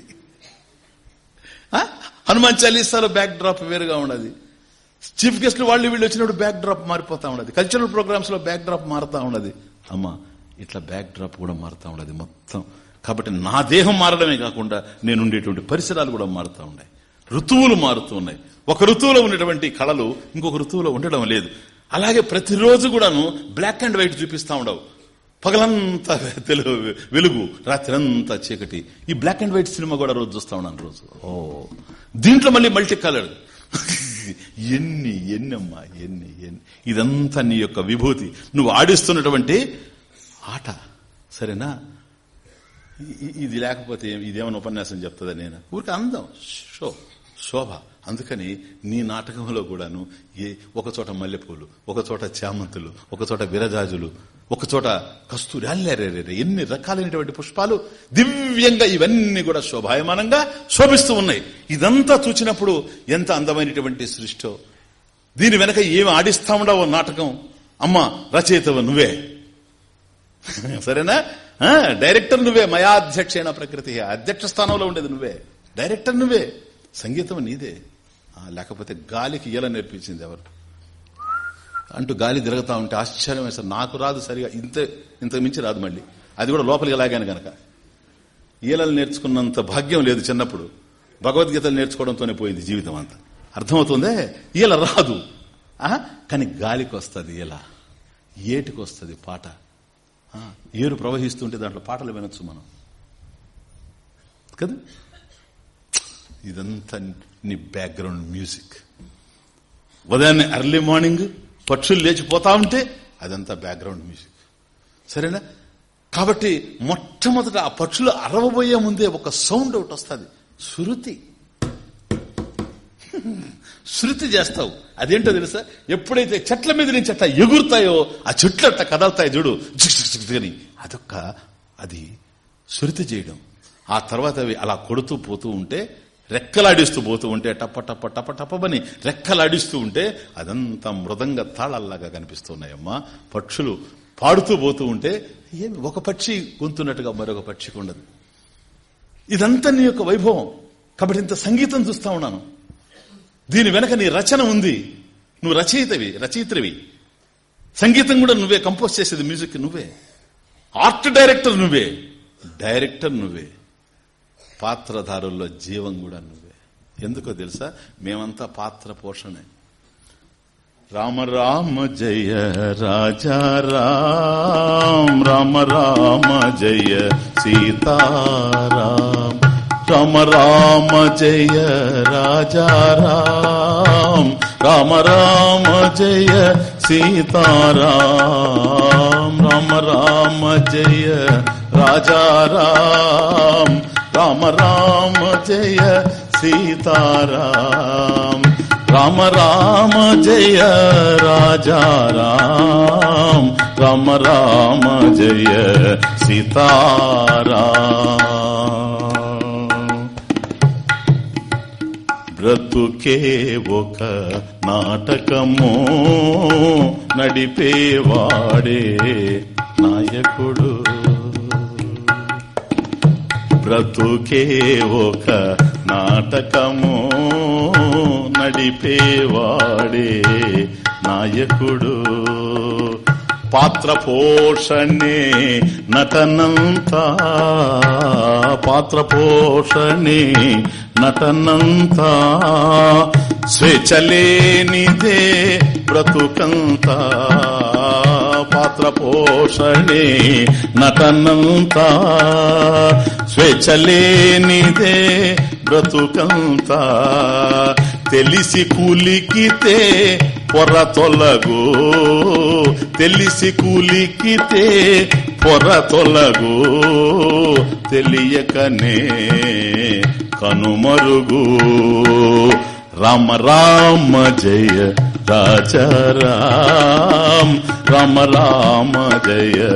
హనుమాన్ చాలీసాలో బ్యాక్ డ్రాప్ వేరుగా ఉండదు. చీఫ్ గెస్ట్లు వాళ్ళు వీళ్ళు వచ్చినప్పుడు బ్యాక్ డ్రాప్ మారిపోతా ఉండదు. కల్చరల్ ప్రోగ్రామ్స్లో బ్యాక్ డ్రాప్ మారుతా ఉండదు. అమ్మా ఇట్లా బ్యాక్ డ్రాప్ కూడా మారుతా ఉండదు మొత్తం. కాబట్టి నా దేహం మారడమే కాకుండా నేను ఉండేటువంటి పరిసరాలు కూడా మారుతూ ఉన్నాయి. ఋతువులు మారుతూ ఉన్నాయి. ఒక ఋతువులో ఉన్నటువంటి కళలు ఇంకొక ఋతువులో ఉండడం లేదు. అలాగే ప్రతిరోజు కూడాను బ్లాక్ అండ్ వైట్ చూపిస్తా ఉండవు. పగలంతా తెలుగు వెలుగు రాత్రంతా చీకటి. ఈ బ్లాక్ అండ్ వైట్ సినిమా కూడా రోజు చూస్తా ఉన్నాను రోజు. ఓ. దీంట్లో మళ్ళీ మల్టీ కలర్ ఎన్ని ఎన్నమ్మా ఎన్ని ఎన్ని. ఇదంతా నీ యొక్క విభూతి. నువ్వు ఆడిస్తున్నటువంటి ఆట. సరేనా? ఇది లేకపోతే ఇదేమైనా ఉపన్యాసం చెప్తుందా నేను? ఊరికి అందం. షో. శోభ. అందుకని నీ నాటకంలో కూడాను ఏ ఒక చోట మల్లెపూలు ఒకచోట చామంతులు ఒకచోట విరజాజులు ఒకచోట కస్తూరి ఎన్ని రకాలైనటువంటి పుష్పాలు దివ్యంగా ఇవన్నీ కూడా శోభాయమానంగా శోభిస్తూ ఉన్నాయి. ఇదంతా చూచినప్పుడు ఎంత అందమైనటువంటి సృష్టో. దీని వెనక ఏమి ఆడిస్తా ఉండవు నాటకం? అమ్మ రచయితవ నువ్వే. సరేనా? డైరెక్టర్ నువ్వే మయాధ్యక్షేణ ప్రకృతి. అధ్యక్ష స్థానంలో ఉండేది నువ్వే. డైరెక్టర్ నువ్వే. సంగీతం నీదే. లేకపోతే గాలికి ఈల నేర్పించింది ఎవరు? అంటూ గాలి తిరుగుతా ఉంటే ఆశ్చర్యం వేస్తారు నాకు రాదు సరిగా. ఇంత ఇంత మించి రాదు మళ్ళీ. అది కూడా లోపలికి లాగాను గనక. ఈలలు నేర్చుకున్నంత భాగ్యం లేదు చిన్నప్పుడు. భగవద్గీతలు నేర్చుకోవడంతోనే పోయింది జీవితం అంతా. అర్థమవుతుందే? ఈల రాదు. కానీ గాలికి వస్తుంది ఈల. ఏటికి వస్తుంది పాట? ఏరు ప్రవహిస్తుంటే దాంట్లో పాటలు వినొచ్చు మనం. కదా? ఇదంతా నీ బ్యాక్గ్రౌండ్ మ్యూజిక్ ఉదయాన్నే ఎర్లీ మార్నింగ్ పక్షులు లేచిపోతా ఉంటే అదంతా బ్యాక్గ్రౌండ్ మ్యూజిక్ సరేనా? కాబట్టి మొట్టమొదట ఆ పక్షులు అరవబోయే ముందే ఒక సౌండ్ ఒకటి వస్తుంది. శృతి. శృతి చేస్తావు. అదేంటో తెలుసా? ఎప్పుడైతే చెట్ల మీద నుంచి అట్లా ఎగురుతాయో ఆ చెట్లు అట్లా కదలుతాయి చూడు. అని. అదొక్క అది శృతి చేయడం. ఆ తర్వాత అవి అలా కొడుతూ పోతూ ఉంటే రెక్కలాడిస్తూ పోతూ ఉంటే టప్ప టప్ప టప్ప టప్పని రెక్కలాడిస్తూ ఉంటే అదంతా మృదంగ తాళల్లాగా కనిపిస్తున్నాయమ్మా. పక్షులు పాడుతూ పోతూ ఉంటే ఏమి ఒక పక్షి గొంతున్నట్టుగా మరొక పక్షికి ఉండదు. ఇదంతా నీ యొక్క వైభవం. కాబట్టి ఇంత సంగీతం చూస్తా ఉన్నాను. దీని వెనక నీ రచన ఉంది. నువ్వు రచయితవి రచయిత్రివి. సంగీతం కూడా నువ్వే కంపోజ్ చేసేది మ్యూజిక్ నువ్వే. ఆర్ట్ డైరెక్టర్ నువ్వే. డైరెక్టర్ నువ్వే. పాత్రధారుల్లో జీవం కూడా నువ్వే. ఎందుకో తెలుసా? మేమంతా పాత్ర పోషణే. రామ రామ జయ రాజా రామ. రామ రామ జయ సీతారా రామ రామ జయ రాజా రామ. రామ రామ జయ సీతారాం రామ రామ జయ రాజా రామ. రామ రామ జయ సీతారాం రామ రామ జయ రాజా రామ. రామ రామ జయ సీతారాం బ్రతుకే ఒక నాటకము నడిపేవాడే నాయకుడు. బ్రతుకే ఒక నాటకమో నడిపేవాడే నాయకుడు. పాత్ర పోషణే నటనంత. పాత్ర పోషణే నటనంత. స్వేచ్ఛలేనిదే బ్రతుకంత. పాత్ర పోషణే నటనంత. స్వేచ్ఛలేనిదే బ్రతుకంతా. తెలిసి కూలికితే పొర తొలగు. తెలిసి కూలికితే పొర తొలగు. తెలియకనే కనుమరుగు రామ రామ జయ రాజారాం రామ. రామ జయ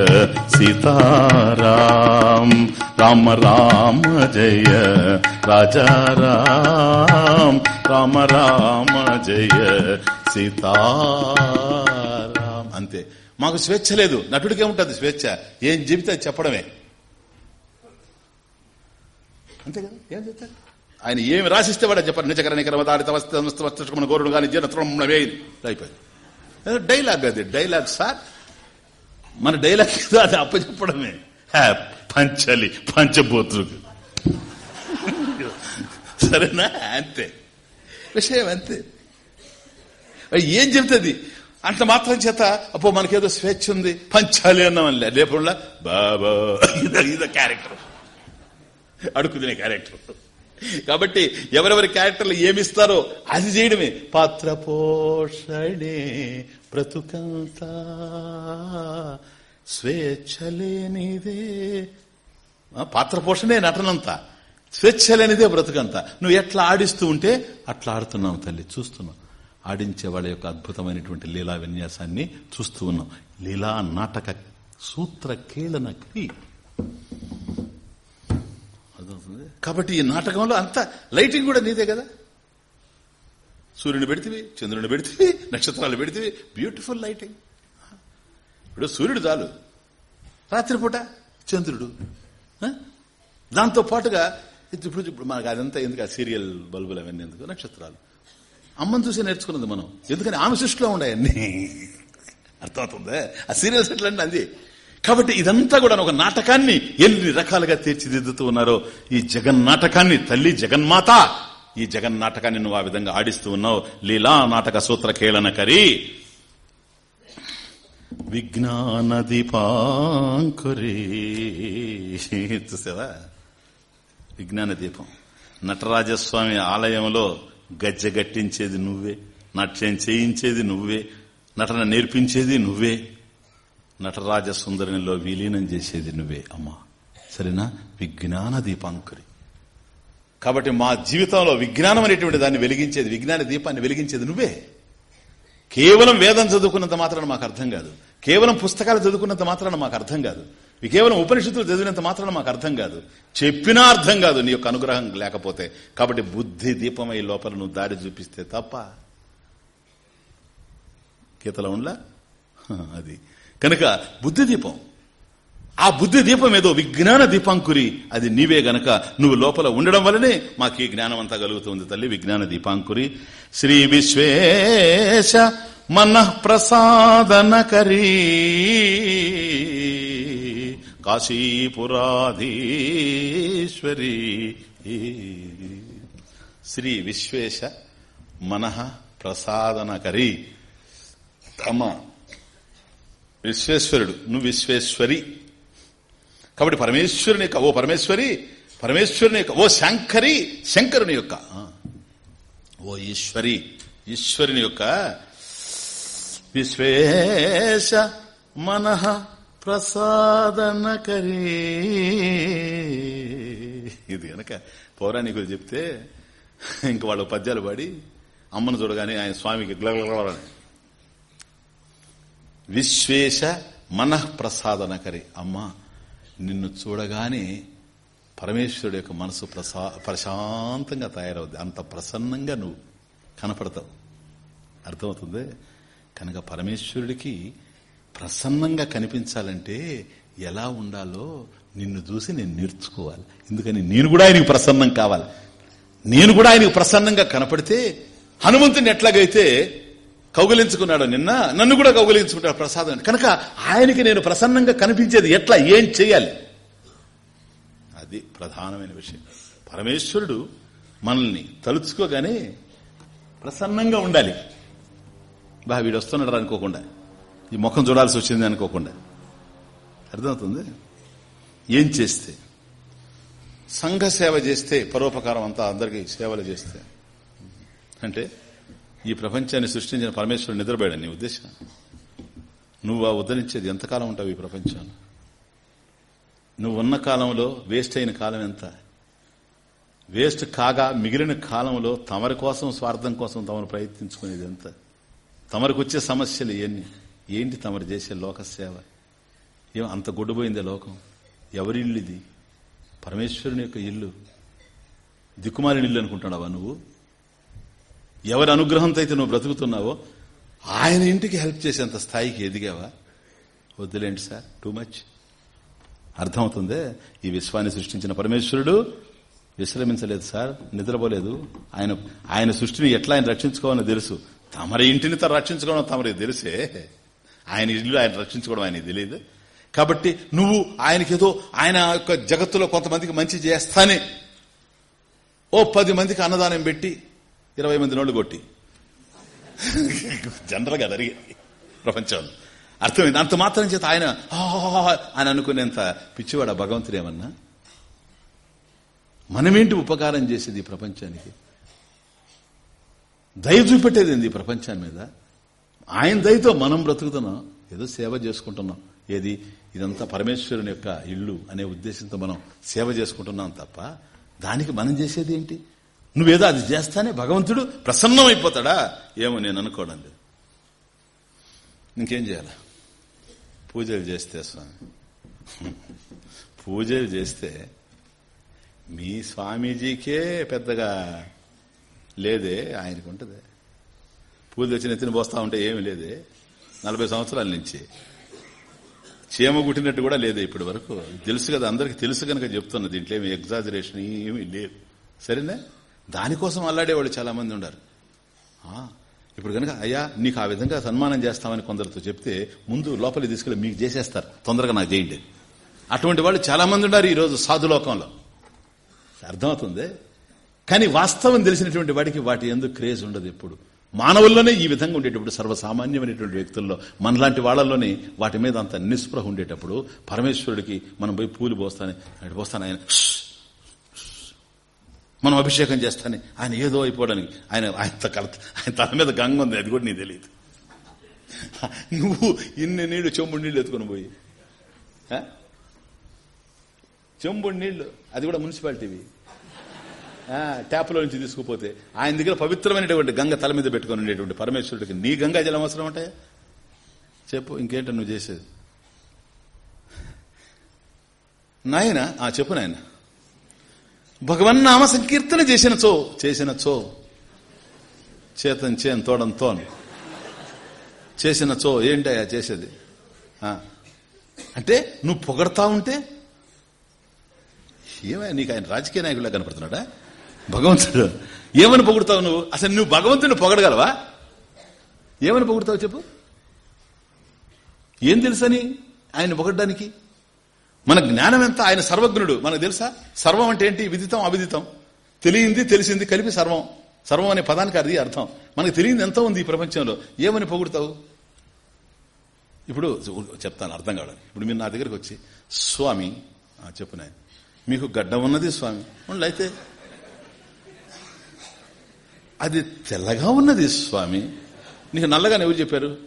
సీతారాం రామ రామ జయ రాజారాం రామ. రామ జయ సీతారాం. అంతే. మాకు స్వేచ్ఛ లేదు. నటుడికే ఉంటుంది స్వేచ్ఛ. ఏం చెబితే చెప్పడమే. అంతే కదా? ఏం చెప్తారు? ఆయన ఏమి రాసిస్తే వాడు చెప్పారు నిజకర గోరుడు కానీ జీర్ణత్రమణ వేయదు అయిపోయింది. డైలాగ్ అది. డైలాగ్ సార్ మన డైలాగ్ అది అప్పచెప్పడమే. పంచాలి పంచబోతులు సరేనా? అంతే. విషయం అంతే. ఏం చెప్తుంది? అంత మాత్రం చేత అప్పో మనకేదో స్వేచ్ఛ ఉంది. పంచాలి అన్నామని లేకుండా బాబా ఇదో క్యారెక్టర్. అడుకుదినే క్యారెక్టర్. కాబట్టి ఎవరెవరి క్యారెక్టర్లు ఏమిస్తారో అది చేయడమే. పాత్ర పోషణే బ్రతుకంతా స్వేచ్ఛ లేనిదే పాత్ర పోషణే నటనంతా. స్వేచ్ఛ లేనిదే బ్రతుకంతా. నువ్వు ఎట్లా ఆడిస్తూ ఉంటే అట్లా ఆడుతున్నావు తల్లి చూస్తున్నావు. ఆడించే వాళ్ళ యొక్క అద్భుతమైనటువంటి లీలా విన్యాసాన్ని చూస్తూ ఉన్నాం లీలా నాటక సూత్ర కీలన క్రి అర్థమవుతుంది? కాబట్టి ఈ నాటకంలో అంత లైటింగ్ కూడా నీదే కదా? సూర్యుని పెడితివి చంద్రుని పెడితివి నక్షత్రాలు పెడితివి బ్యూటిఫుల్ లైటింగ్. ఇప్పుడు సూర్యుడు చాలు. రాత్రిపూట చంద్రుడు దాంతో పాటుగా ఇప్పుడు ఇప్పుడు మనకు అదంతా ఎందుకు ఆ సీరియల్ బల్బులు అవన్నీ ఎందుకు? నక్షత్రాలు. అమ్మని చూసి నేర్చుకున్నది మనం. ఎందుకని? ఆమె సృష్టిలో ఉన్నాయన్నీ. అర్థమవుతుందా? ఆ సీరియల్స్ ఎట్లా అది. కాబట్టి ఇదంతా కూడా ఒక నాటకాన్ని ఎన్ని రకాలుగా తీర్చిదిద్దుతూ ఉన్నారో ఈ జగన్ నాటకాన్ని తల్లి జగన్మాత ఈ జగన్ నాటకాన్ని నువ్వు ఆ విధంగా ఆడిస్తూ ఉన్నావు. లీలా నాటక సూత్ర కేళనకరి. విజ్ఞాన దీపాంకురి చూసావా? విజ్ఞాన దీపం నటరాజస్వామి ఆలయంలో గజ్జె గట్టించేది నువ్వే నాట్యం చేయించేది నువ్వే నటన నేర్పించేది నువ్వే నటరాజ సుందరినిలో విలీనం చేసేది నువ్వే అమ్మా. సరేనా? విజ్ఞాన దీపాంకురి కాబట్టి మా జీవితంలో విజ్ఞానం అనేటువంటి దాన్ని వెలిగించేది విజ్ఞాన దీపాన్ని వెలిగించేది నువ్వే. కేవలం వేదం చదువుకున్నంత మాత్రాన మాకు అర్థం కాదు. కేవలం పుస్తకాలు చదువుకున్నంత మాత్రాన మాకు అర్థం కాదు. కేవలం ఉపనిషత్తులు చదివినంత మాత్రాన మాకు అర్థం కాదు. చెప్పినా అర్థం కాదు నీ యొక్క అనుగ్రహం లేకపోతే. కాబట్టి బుద్ధి దీపమై లోపల నువ్వు దారి చూపిస్తే తప్ప. గీతలో ఉండలా? అది. కనుక బుద్ధి దీపం ఆ బుద్ధి దీపం ఏదో విజ్ఞాన దీపాంకురి. అది నీవే గనక. నువ్వు లోపల ఉండడం వల్లనే మాకు ఈ జ్ఞానం అంతా కలుగుతుంది తల్లి విజ్ఞాన దీపాంకురి. శ్రీ విశ్వేశ మన ప్రసాదనకరీ కాశీపురాధీశ్వరి. శ్రీ విశ్వేశ మనః ప్రసాదనకరి తమ విశ్వేశ్వరుడు నువ్వు విశ్వేశ్వరి. కాబట్టి పరమేశ్వరుని యొక్క ఓ పరమేశ్వరి పరమేశ్వరుని యొక్క ఓ శంకరి శంకరుని యొక్క ఓ ఈశ్వరి ఈశ్వరుని యొక్క విశ్వేశ మనః ప్రసాదనకరీ ఇది గనక పౌరాణికులు చెప్తే ఇంక వాళ్ళు పద్యాలు పాడి అమ్మను చూడగానే ఆయన స్వామికి గ్లగ్లని విశ్వేశ మనఃప్రసాదనకరి అమ్మ నిన్ను చూడగానే పరమేశ్వరుడు యొక్క మనసు ప్రసా ప్రశాంతంగా తయారవుద్ది. అంత ప్రసన్నంగా నువ్వు కనపడతావు. అర్థమవుతుంది? కనుక పరమేశ్వరుడికి ప్రసన్నంగా కనిపించాలంటే ఎలా ఉండాలో నిన్ను చూసి నేను నేర్చుకోవాలి. ఎందుకని? నేను కూడా ఆయనకు ప్రసన్నం కావాలి. నేను కూడా ఆయనకు ప్రసన్నంగా కనపడితే హనుమంతుని ఎట్లాగైతే కౌగలించుకున్నాడు నిన్న. నన్ను కూడా కౌగలించుకుంటాడు ప్రసాదం కనుక ఆయనకి నేను ప్రసన్నంగా కనిపించేది ఎట్లా? ఏం చేయాలి? అది ప్రధానమైన విషయం. పరమేశ్వరుడు మనల్ని తలుచుకోగానే ప్రసన్నంగా ఉండాలి. బా వీడు వస్తున్నాడు అనుకోకుండా. ఈ ముఖం చూడాల్సి వచ్చింది అనుకోకుండా. అర్థమవుతుంది? ఏం చేస్తే? సంఘ సేవ చేస్తే పరోపకారం అంతా అందరికీ సేవలు చేస్తే. అంటే ఈ ప్రపంచాన్ని సృష్టించిన పరమేశ్వరుడు నిద్రపోయాడు. నీ ఉద్దేశం? నువ్వు ఆ ఉద్ధరించేది ఎంతకాలం ఉంటావు ఈ ప్రపంచాన్ని నువ్వు ఉన్న కాలంలో వేస్ట్ అయిన కాలం ఎంత? వేస్ట్ కాగా మిగిలిన కాలంలో తమరి కోసం స్వార్థం కోసం తమను ప్రయత్నించుకునేది ఎంత? తమరికి వచ్చే సమస్యలు ఇవన్నీ ఏంటి తమరు చేసే లోక సేవ ఏం అంత గుడ్డుపోయిందే లోకం? ఎవరి ఇల్లు ఇది పరమేశ్వరుని యొక్క ఇల్లు? దిక్కుమాలిన ఇల్లు అనుకుంటున్నావా నువ్వు? ఎవరి అనుగ్రహంతో అయితే నువ్వు బ్రతుకుతున్నావో ఆయన ఇంటికి హెల్ప్ చేసేంత స్థాయికి ఎదిగావా? వద్దులేండి సార్ టూ మచ్. అర్థమవుతుందే? ఈ విశ్వాన్ని సృష్టించిన పరమేశ్వరుడు విశ్రమించలేదు సార్ నిద్రపోలేదు. ఆయన ఆయన సృష్టిని ఎట్లా ఆయన రక్షించుకోవాలని తెలుసు. తమరి ఇంటిని తను రక్షించుకోవడం తమరికి తెలిసే. ఆయన ఇల్లు ఆయన రక్షించుకోవడం ఆయనకి తెలియదు. కాబట్టి నువ్వు ఆయనకేదో ఆయన యొక్క జగత్తులో కొంతమందికి మంచి చేస్తానే. ఓ పది మందికి అన్నదానం పెట్టి ఇరవై మంది నోళ్ళు కొట్టి. జనరల్గా జరిగేది ప్రపంచంలో అర్థమైంది? అంత మాత్రం చేత ఆయన అని అనుకునేంత పిచ్చివాడ భగవంతుడు ఏమన్నా? మనమేంటి ఉపకారం చేసేది ఈ ప్రపంచానికి? దయ చూపెట్టేది ఏంది ఈ ప్రపంచాన్ని మీద? ఆయన దయతో మనం బ్రతుకుతున్నాం. ఏదో సేవ చేసుకుంటున్నాం. ఏది? ఇదంతా పరమేశ్వరుని యొక్క ఇల్లు అనే ఉద్దేశంతో మనం సేవ చేసుకుంటున్నాం తప్ప దానికి మనం చేసేది ఏంటి? నువ్వేదో అది చేస్తానే భగవంతుడు ప్రసన్నమైపోతాడా? ఏమో నేను అనుకోవడం లేదు. ఇంకేం చేయాలి? పూజలు చేస్తే స్వామి. పూజలు చేస్తే మీ స్వామీజీకే పెద్దగా లేదే ఆయనకు ఉంటుంది. పూజ వచ్చి నెత్తిన పోస్తా ఉంటే ఏమి లేదే. నలభై సంవత్సరాల నుంచి చీమ గుట్టినట్టు కూడా లేదే ఇప్పటి వరకు. తెలుసు కదా అందరికి తెలుసు కనుక చెప్తున్నా దీంట్లో ఏమి ఎగ్జాజరేషన్ ఏమీ లేదు. సరేనా? దానికోసం అల్లాడేవాళ్ళు చాలా మంది ఉన్నారు ఇప్పుడు కనుక అయ్యా నీకు ఆ విధంగా సన్మానం చేస్తామని కొందరితో చెప్తే ముందు లోపలికి తీసుకెళ్ళి మీకు చేసేస్తారు. తొందరగా నాకు చేయండి. అటువంటి వాళ్ళు చాలా మంది ఉన్నారు ఈరోజు సాధులోకంలో అర్థమవుతుంది? కానీ వాస్తవం తెలిసినటువంటి వాడికి వాటి ఎందుకు క్రేజ్ ఉండదు ఎప్పుడు. మానవుల్లోనే ఈ విధంగా ఉండేటప్పుడు సర్వసామాన్యమైనటువంటి వ్యక్తుల్లో మనలాంటి వాళ్ళలోనే వాటి మీద అంత నిస్పృహ ఉండేటప్పుడు పరమేశ్వరుడికి మనం పోయి పూలు పోస్తానే పోస్తాను ఆయన మనం అభిషేకం చేస్తానే. ఆయన ఏదో అయిపోవడానికి. ఆయన ఆయన కలత ఆయన తల మీద గంగ ఉంది. అది కూడా నీకు తెలియదు. నువ్వు ఇన్ని నీళ్ళు చెంబుడు నీళ్ళు ఎత్తుకొని పోయి. చెంబుడు నీళ్ళు అది కూడా మున్సిపాలిటీవి. ట్యాప్లో నుంచి తీసుకుపోతే ఆయన దగ్గర పవిత్రమైనటువంటి గంగ తల మీద పెట్టుకుని ఉండేటువంటి పరమేశ్వరుడికి నీ గంగా జలం అవసరం ఉంటాయా? చెప్పు ఇంకేంట నువ్వు చేసేది? నాయన ఆ చెప్పు నాయన. భగవన్ నామ సంకీర్తన చేసిన చో చేసిన చో చేతన్ చేన్ తోడంతో తోన్. చేసిన చో ఏంటయ్యా చేసేది? అంటే నువ్వు పొగడతా ఉంటే? ఏమయ్యా నీకు ఆయన రాజకీయ నాయకుడిలా కనపడుతున్నాడా? భగవంతుడు. ఏమని పొగుడుతావు నువ్వు? అసలు నువ్వు భగవంతుని పొగడగలవా? ఏమని పొగుడుతావు చెప్పు? ఏం తెలుసని? ఆయన పొగడ్డానికి? మన జ్ఞానం ఎంత? ఆయన సర్వజ్ఞుడు. మనకు తెలుసా? సర్వం అంటే ఏంటి? విదితం అవిదితం. తెలియంది తెలిసింది కలిపి సర్వం. సర్వం అనే పదానికి అది అర్థం. మనకు తెలియంది ఎంత ఉంది ఈ ప్రపంచంలో? ఏమని పొగుడతావు? ఇప్పుడు చెప్తాను అర్థం కావడానికి. ఇప్పుడు మీరు నా దగ్గరికి వచ్చి స్వామి చెప్పు నేను మీకు గడ్డ ఉన్నది స్వామి. అయితే. అది తెల్లగా ఉన్నది స్వామి. నీకు నల్లగానే ఎవరు చెప్పారు?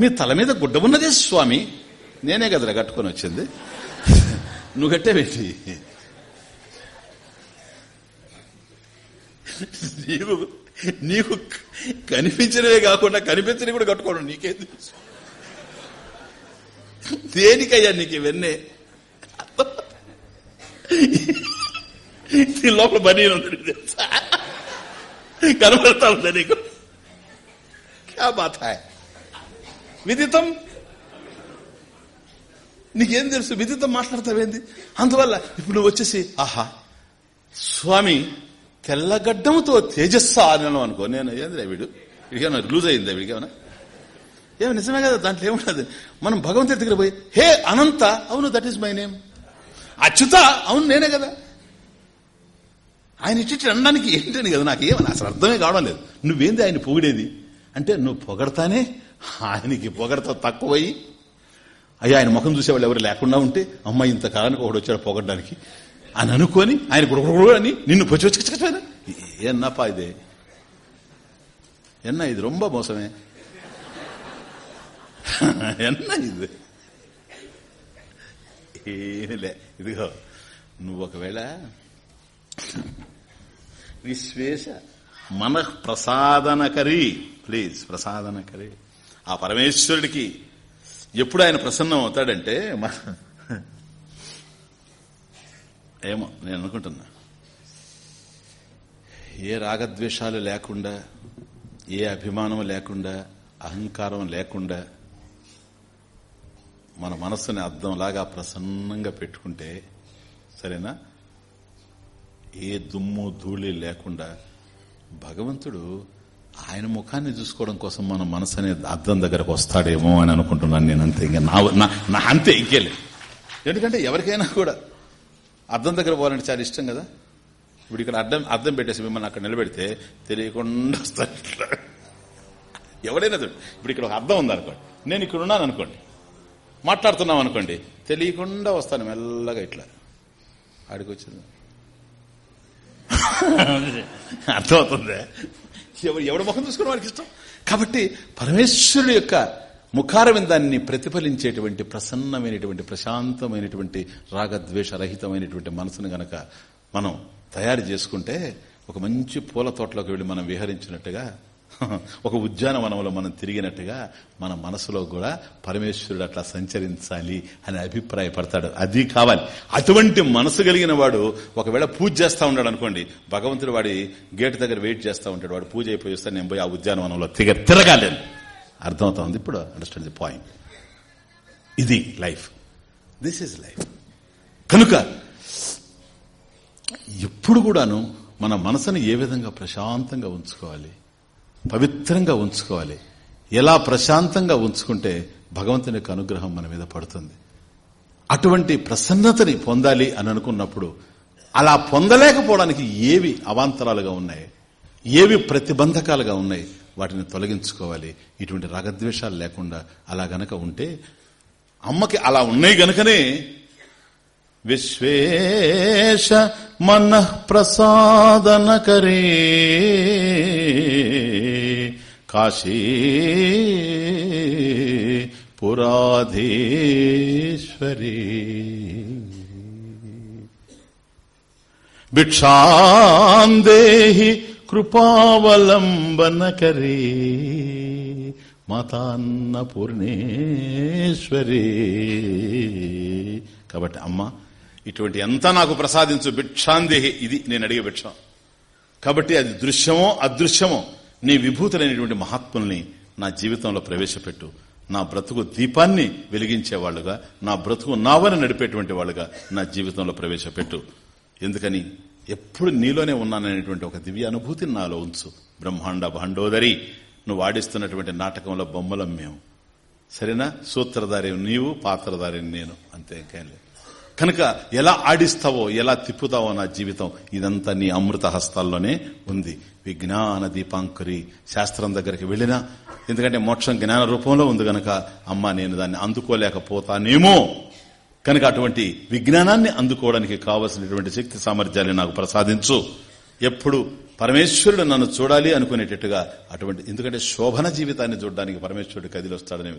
మీ తల మీద గుడ్డ ఉన్నదే స్వామి. నేనే కదరా కట్టుకొని వచ్చింది. నువ్వు కట్టేవేంటి? నీవు నీకు కనిపించినవే కాకుండా కనిపించని కూడా కట్టుకోవడం నీకేం తెలుసు? దేనికయ్యా నీకు ఇవన్నీ? లోపల బనీ ఉంది కనబడతా ఉందా నీకు? క్యా బాత్ విదితం నీకేం తెలుసు? విధితో మాట్లాడతావేంది అందువల్ల ఇప్పుడు నువ్వు వచ్చేసి ఆహా స్వామి తెల్లగడ్డంతో తేజస్సా అని అనుకో. నేను ఏంది వీడు? వీడికేమన్నా లూజ్ అయిందా వీడికేమన్నా? ఏమి నిజమే కదా దాంట్లో ఏమున్నది మనం భగవంతుడి దగ్గర పోయి హే అనంత అవును that is my name Achyuta అవును నేనే కదా. ఆయన ఇచ్చి అనడానికి ఏంటని కదా నాకు ఏమని అసలు అర్థమే కావడం లేదు. నువ్వేంది ఆయన పొగిడేది? అంటే నువ్వు పొగడతానే ఆయనకి పొగడతా తక్కువయ్యి. అయ్యా ఆయన ముఖం చూసేవాళ్ళు ఎవరు లేకుండా ఉంటే అమ్మ ఇంత కాలానికి ఒకడు వచ్చాడు పోగొట్టడానికి అని అనుకొని ఆయన గుడగుడు అని నిన్ను పొచ్చి వచ్చి ఎన్నప్పా ఇదే? ఎన్న ఇది రొంబ మోసమే? ఎన్న ఇది? ఏమిలే ఇదిగో నువ్వు ఒకవేళ విశ్వేశ మన ప్రసాదనకరి ప్లీజ్ ప్రసాదనకరి. ఆ పరమేశ్వరుడికి ఎప్పుడు ఆయన ప్రసన్నం అవుతాడంటే ఏమో నేను అనుకుంటున్నా. ఏ రాగద్వేషాలు లేకుండా ఏ అభిమానం లేకుండా అహంకారం లేకుండా మన మనస్సుని అర్థంలాగా ప్రసన్నంగా పెట్టుకుంటే సరేనా? ఏ దుమ్ము ధూళి లేకుండా భగవంతుడు ఆయన ముఖాన్ని చూసుకోవడం కోసం మన మనసు అనేది అద్దం దగ్గరకు వస్తాడేమో అని అనుకుంటున్నాను నేను అంతే. ఇంకా నా నా- అంతే ఇంకేలే ఎందుకంటే ఎవరికైనా కూడా అద్దం దగ్గర పోవాలంటే చాలా ఇష్టం కదా. ఇప్పుడు ఇక్కడ అద్దం అద్దం పెట్టేసి మిమ్మల్ని అక్కడ నిలబెడితే తెలియకుండా వస్తాడు. చూడు. ఇప్పుడు ఇక్కడ ఒక అద్దం ఉందనుకోండి నేను ఇక్కడ ఉన్నాను అనుకోండి. మాట్లాడుతున్నాం అనుకోండి. తెలియకుండా వస్తాను మెల్లగా ఇట్లా. ఆడికి వచ్చింది. అర్థమవుతుంది? ఎవరు ఎవడు ముఖం చూసుకున్న వాడికి ఇష్టం? కాబట్టి పరమేశ్వరుడు యొక్క ముఖారవిందాన్ని ప్రతిఫలించేటువంటి ప్రసన్నమైనటువంటి ప్రశాంతమైనటువంటి రాగద్వేషరహితమైనటువంటి మనసును గనక మనం తయారు చేసుకుంటే ఒక మంచి పూల తోటలోకి వెళ్ళి మనం విహరించినట్టుగా ఒక ఉద్యానవనంలో మనం తిరిగినట్టుగా మన మనసులో కూడా పరమేశ్వరుడు అట్లా సంచరించాలి అని అభిప్రాయపడతాడు. అది కావాలి. అటువంటి మనసు కలిగిన వాడు ఒకవేళ పూజ చేస్తూ ఉన్నాడు అనుకోండి భగవంతుడు వాడి గేట్ దగ్గర వెయిట్ చేస్తూ ఉంటాడు. వాడు పూజ అయిపోయి వస్తే నేను పోయి ఆ ఉద్యానవనంలో తిగ తిరగాలేను అర్థమవుతుంది ఇప్పుడు? అండర్స్టాండ్ ది పాయింట్ ఇది లైఫ్. దిస్ ఈజ్ లైఫ్ కనుక ఎప్పుడు కూడాను మన మనసుని ఏ విధంగా ప్రశాంతంగా ఉంచుకోవాలి? పవిత్రంగా ఉంచుకోవాలి. ఎలా ప్రశాంతంగా ఉంచుకుంటే భగవంతుని యొక్క అనుగ్రహం మన మీద పడుతుంది. అటువంటి ప్రసన్నతని పొందాలి అని అనుకున్నప్పుడు అలా పొందలేకపోవడానికి ఏవి అవాంతరాలుగా ఉన్నాయి? ఏవి ప్రతిబంధకాలుగా ఉన్నాయి? వాటిని తొలగించుకోవాలి. ఇటువంటి రాగద్వేషాలు లేకుండా అలా గనక ఉంటే అమ్మకి అలా ఉన్నాయి గనకనే విశ్వేశ మన ప్రసాదన కరే కాశీ పురాధేశ్వరి భిక్షాందేహి కృపావలంబనకరీ మాతాన్న పూర్ణేశ్వరి కాబట్టి అమ్మ ఇటువంటి ఎంత నాకు ప్రసాదించు భిక్షాందేహి. ఇది నేను అడిగే భిక్షం. కాబట్టి అది దృశ్యమో అదృశ్యమో. నీ విభూతులైనటువంటి మహాత్ముల్ని నా జీవితంలో ప్రవేశపెట్టు. నా బ్రతుకు దీపాన్ని వెలిగించేవాళ్ళుగా నా బ్రతుకు నావని నడిపేటువంటి వాళ్ళుగా నా జీవితంలో ప్రవేశపెట్టు. ఎందుకని? ఎప్పుడు నీలోనే ఉన్నాననేటువంటి ఒక దివ్య అనుభూతిని నాలో ఉంచు. బ్రహ్మాండ భాండోదరి నువ్వు ఆడిస్తున్నటువంటి నాటకంలో బొమ్మలం మేము. సరేనా? సూత్రధారి నీవు పాత్రధారి నేను. అంతే ఇంకేం లేదు. కనుక ఎలా ఆడిస్తావో ఎలా తిప్పుతావో నా జీవితం ఇదంతా నీ అమృత హస్తాల్లోనే ఉంది. విజ్ఞాన దీపాంకురి శాస్త్రం దగ్గరికి వెళ్ళినా ఎందుకంటే మోక్షం జ్ఞాన రూపంలో ఉంది గనక అమ్మ నేను దాన్ని అందుకోలేకపోతానేమో. కనుక అటువంటి విజ్ఞానాన్ని అందుకోవడానికి కావలసినటువంటి శక్తి సామర్థ్యాన్ని నాకు ప్రసాదించు. ఎప్పుడు పరమేశ్వరుడు నన్ను చూడాలి అనుకునేటట్టుగా అటువంటి ఎందుకంటే శోభన జీవితాన్ని చూడడానికి పరమేశ్వరుడు కదిలి వస్తాడని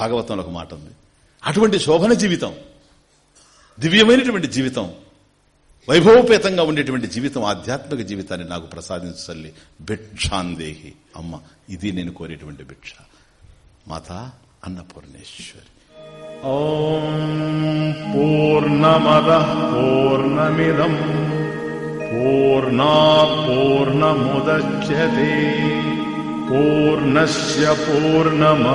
భాగవతంలో ఒక మాట ఉంది. అటువంటి శోభన జీవితం దివ్యమైనటువంటి జీవితం వైభవపేతంగా ఉండేటువంటి జీవితం ఆధ్యాత్మిక జీవితాన్ని నాకు ప్రసాదించల్లి భిక్షాందేహి. అమ్మ ఇది నేను కోరేటువంటి భిక్ష. మాత అన్నపూర్ణేశ్వరి. పూర్ణమద పూర్ణమిదం. పూర్ణా పూర్ణముద్యతే. పూర్ణస్ పూర్ణమాదాయ.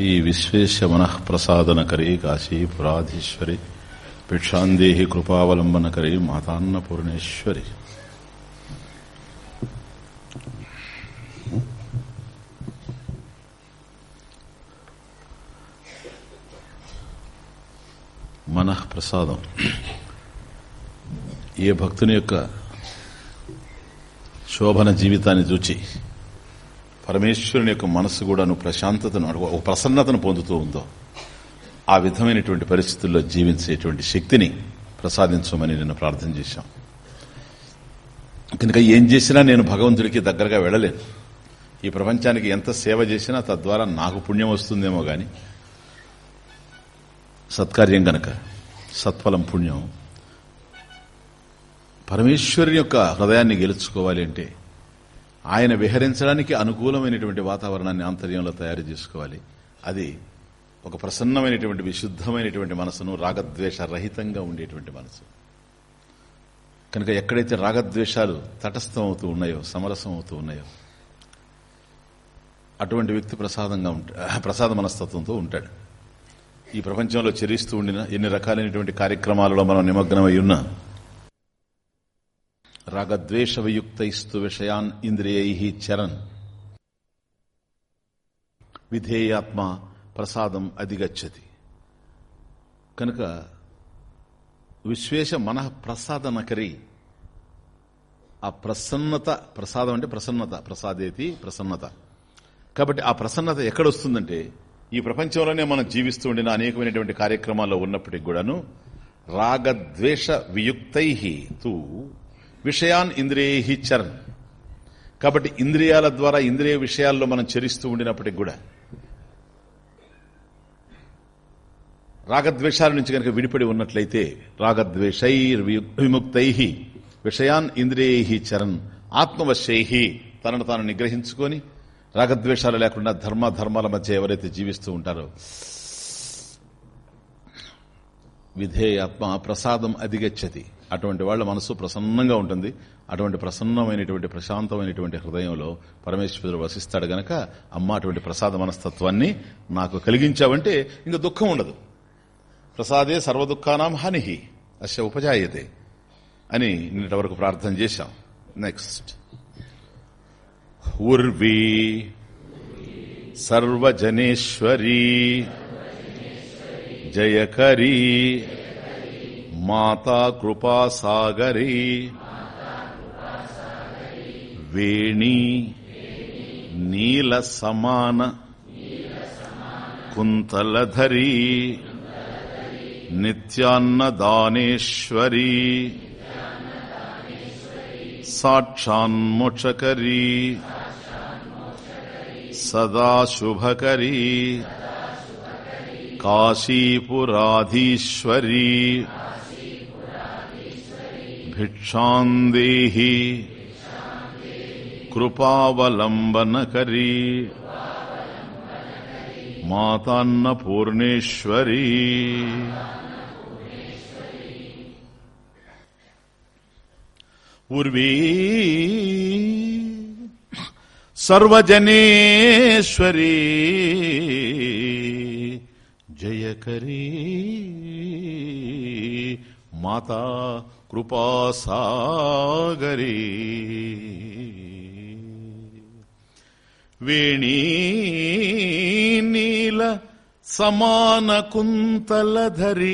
శ్రీ విశ్వేశ మనః ప్రసాదనకరీ కాశీపురాధీశ్వరి భిక్షాందేహి కృపావలంబనకరీ మాతాన్నపూర్ణేశ్వరి మనః ప్రసాదం ఏ భక్తుని యొక్క శోభన జీవితాన్ని చూచి పరమేశ్వరుని యొక్క మనస్సు కూడాను ప్రశాంతతను ఒక ప్రసన్నతను పొందుతూ ఉందో ఆ విధమైనటువంటి పరిస్థితుల్లో జీవించేటువంటి శక్తిని ప్రసాదించమని నేను ప్రార్థన చేశాం. కనుక ఏం చేసినా నేను భగవంతుడికి దగ్గరగా వెళ్ళలేను. ఈ ప్రపంచానికి ఎంత సేవ చేసినా తద్వారా నాకు పుణ్యం వస్తుందేమో గాని సత్కార్యం గనక సత్ఫలం పుణ్యం పరమేశ్వరుని యొక్క హృదయాన్ని గెలుచుకోవాలి అంటే ఆయన విహరించడానికి అనుకూలమైనటువంటి వాతావరణాన్ని ఆంతర్యంలో తయారు చేసుకోవాలి. అది ఒక ప్రసన్నమైనటువంటి విశుద్ధమైనటువంటి మనసును రాగద్వేష రహితంగా ఉండేటువంటి మనసు. కనుక ఎక్కడైతే రాగద్వేషాలు తటస్థం అవుతూ ఉన్నాయో సమరసం అవుతూ ఉన్నాయో అటువంటి వ్యక్తి ప్రసాదంగా ఉంటా ప్రసాద మనస్తత్వంతో ఉంటాడు. ఈ ప్రపంచంలో చెరిస్తూ ఉండిన ఎన్ని రకాలైనటువంటి కార్యక్రమాలలో మనం నిమగ్నమై ఉన్నా రాగద్వేష వియుక్తైస్తు విషయాన్ ఇంద్రియై చరన్. విధేయాత్మ ప్రసాదం అధిగచ్చతి. కనుక విశ్వేశ ప్రసాద ప్రసాదనకరి. ఆ ప్రసన్నత ప్రసాదం అంటే ప్రసన్నత ప్రసాదేతి ప్రసన్నత. కాబట్టి ఆ ప్రసన్నత ఎక్కడొస్తుందంటే ఈ ప్రపంచంలోనే మనం జీవిస్తూ ఉండిన అనేకమైనటువంటి కార్యక్రమాల్లో ఉన్నప్పటికి కూడాను రాగద్వేష వియుక్తై తూ విషయాన్ ఇంద్రియేహి చరణ్ కాబట్టి ఇంద్రియాల ద్వారా ఇంద్రియ విషయాల్లో మనం చరిస్తూ ఉండినప్పటికి కూడా రాగద్వేషాల నుంచి కనుక విడిపడి ఉన్నట్లయితే రాగద్వేషైర్ విముక్తై విషయాన్ ఇంద్రియ చరణ్ ఆత్మవశ్యై తనను తాను నిగ్రహించుకొని రాగద్వేషాలు లేకుండా ధర్మ ధర్మాల మధ్య ఎవరైతే జీవిస్తూ ఉంటారో విధేయాత్మ ప్రసాదం అధిగచ్చతి. అటువంటి వాళ్ళ మనసు ప్రసన్నంగా ఉంటుంది. అటువంటి ప్రసన్నమైనటువంటి ప్రశాంతమైనటువంటి హృదయంలో పరమేశ్వరుడు వసిస్తాడు గనక అమ్మ అటువంటి ప్రసాద మనస్తత్వాన్ని నాకు కలిగించావంటే ఇంకా దుఃఖం ఉండదు. ప్రసాదే సర్వదుఃఖానాం హాని అశ ఉపజాయతే అని నిన్నటి వరకు ప్రార్థన చేశాం. నెక్స్ట్ ఉర్వీ సర్వజనేశ్వరీ జయకరీ మాతా కృపాసాగరీ వేణీ నీల సమాన కుంతలధరీ. నిత్యాన్నదానేశ్వరీ. సాక్షాన్మోక్షకరీ సదాశుభకరీ. కాశీపురాధీశ్వరీ. భిక్షాందేహి కృపావలంబనకరీ. మాతాన్నపూర్ణేశ్వరీ. ఉర్వీ సర్వజనేశ్వరీ. జయకరీ. మాతా కృపాసాగరీ వేణీ నీల సమాన కుంతలధరీ.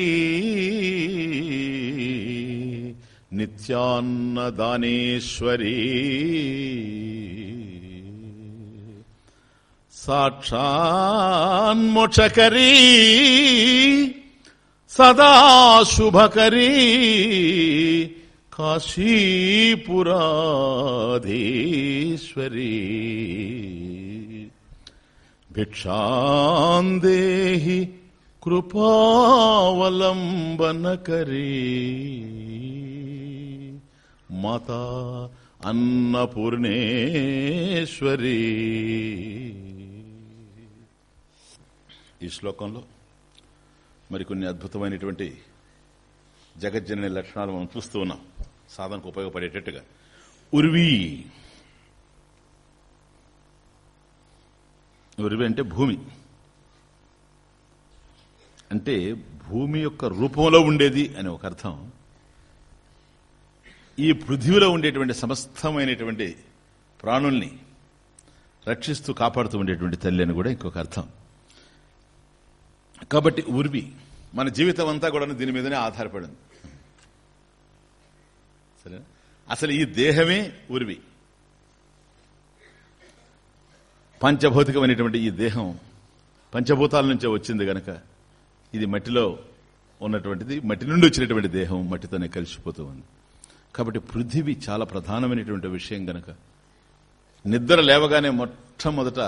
నిత్యాన్నదానేశ్వరీ. సాక్షాన్మోక్షకరీ సదాశుభకరీ కాశీపురాధీశ్వరీ. భిక్షాందేహి కృపావలంబనకరీ. మాతా అన్నపూర్ణేశ్వరీ. ఈ శ్లోకంలో మరికొన్ని అద్భుతమైనటువంటి జగజ్జనని లక్షణాలు మనం చూస్తూ ఉన్నాం. సాధనకు ఉపయోగపడేటట్టుగా. ఉర్వి. ఉరివి అంటే భూమి. అంటే భూమి యొక్క రూపంలో ఉండేది అని ఒక అర్థం. ఈ పృథివిలో ఉండేటువంటి సమస్తమైనటువంటి ప్రాణుల్ని రక్షిస్తూ కాపాడుతూ ఉండేటువంటి తల్లి అని కూడా ఇంకొక అర్థం. కాబట్టి ఉర్వి మన జీవితం అంతా కూడా దీని మీదనే ఆధారపడింది. సరే అసలు ఈ దేహమే ఉర్వి. పంచభౌతికమైనటువంటి ఈ దేహం పంచభూతాల నుంచే వచ్చింది గనక ఇది మట్టిలో ఉన్నటువంటిది మట్టి నుండి వచ్చినటువంటి దేహం మట్టితోనే కలిసిపోతూ ఉంది. కాబట్టి పృథివి చాలా ప్రధానమైనటువంటి విషయం గనక. నిద్ర లేవగానే మొట్టమొదట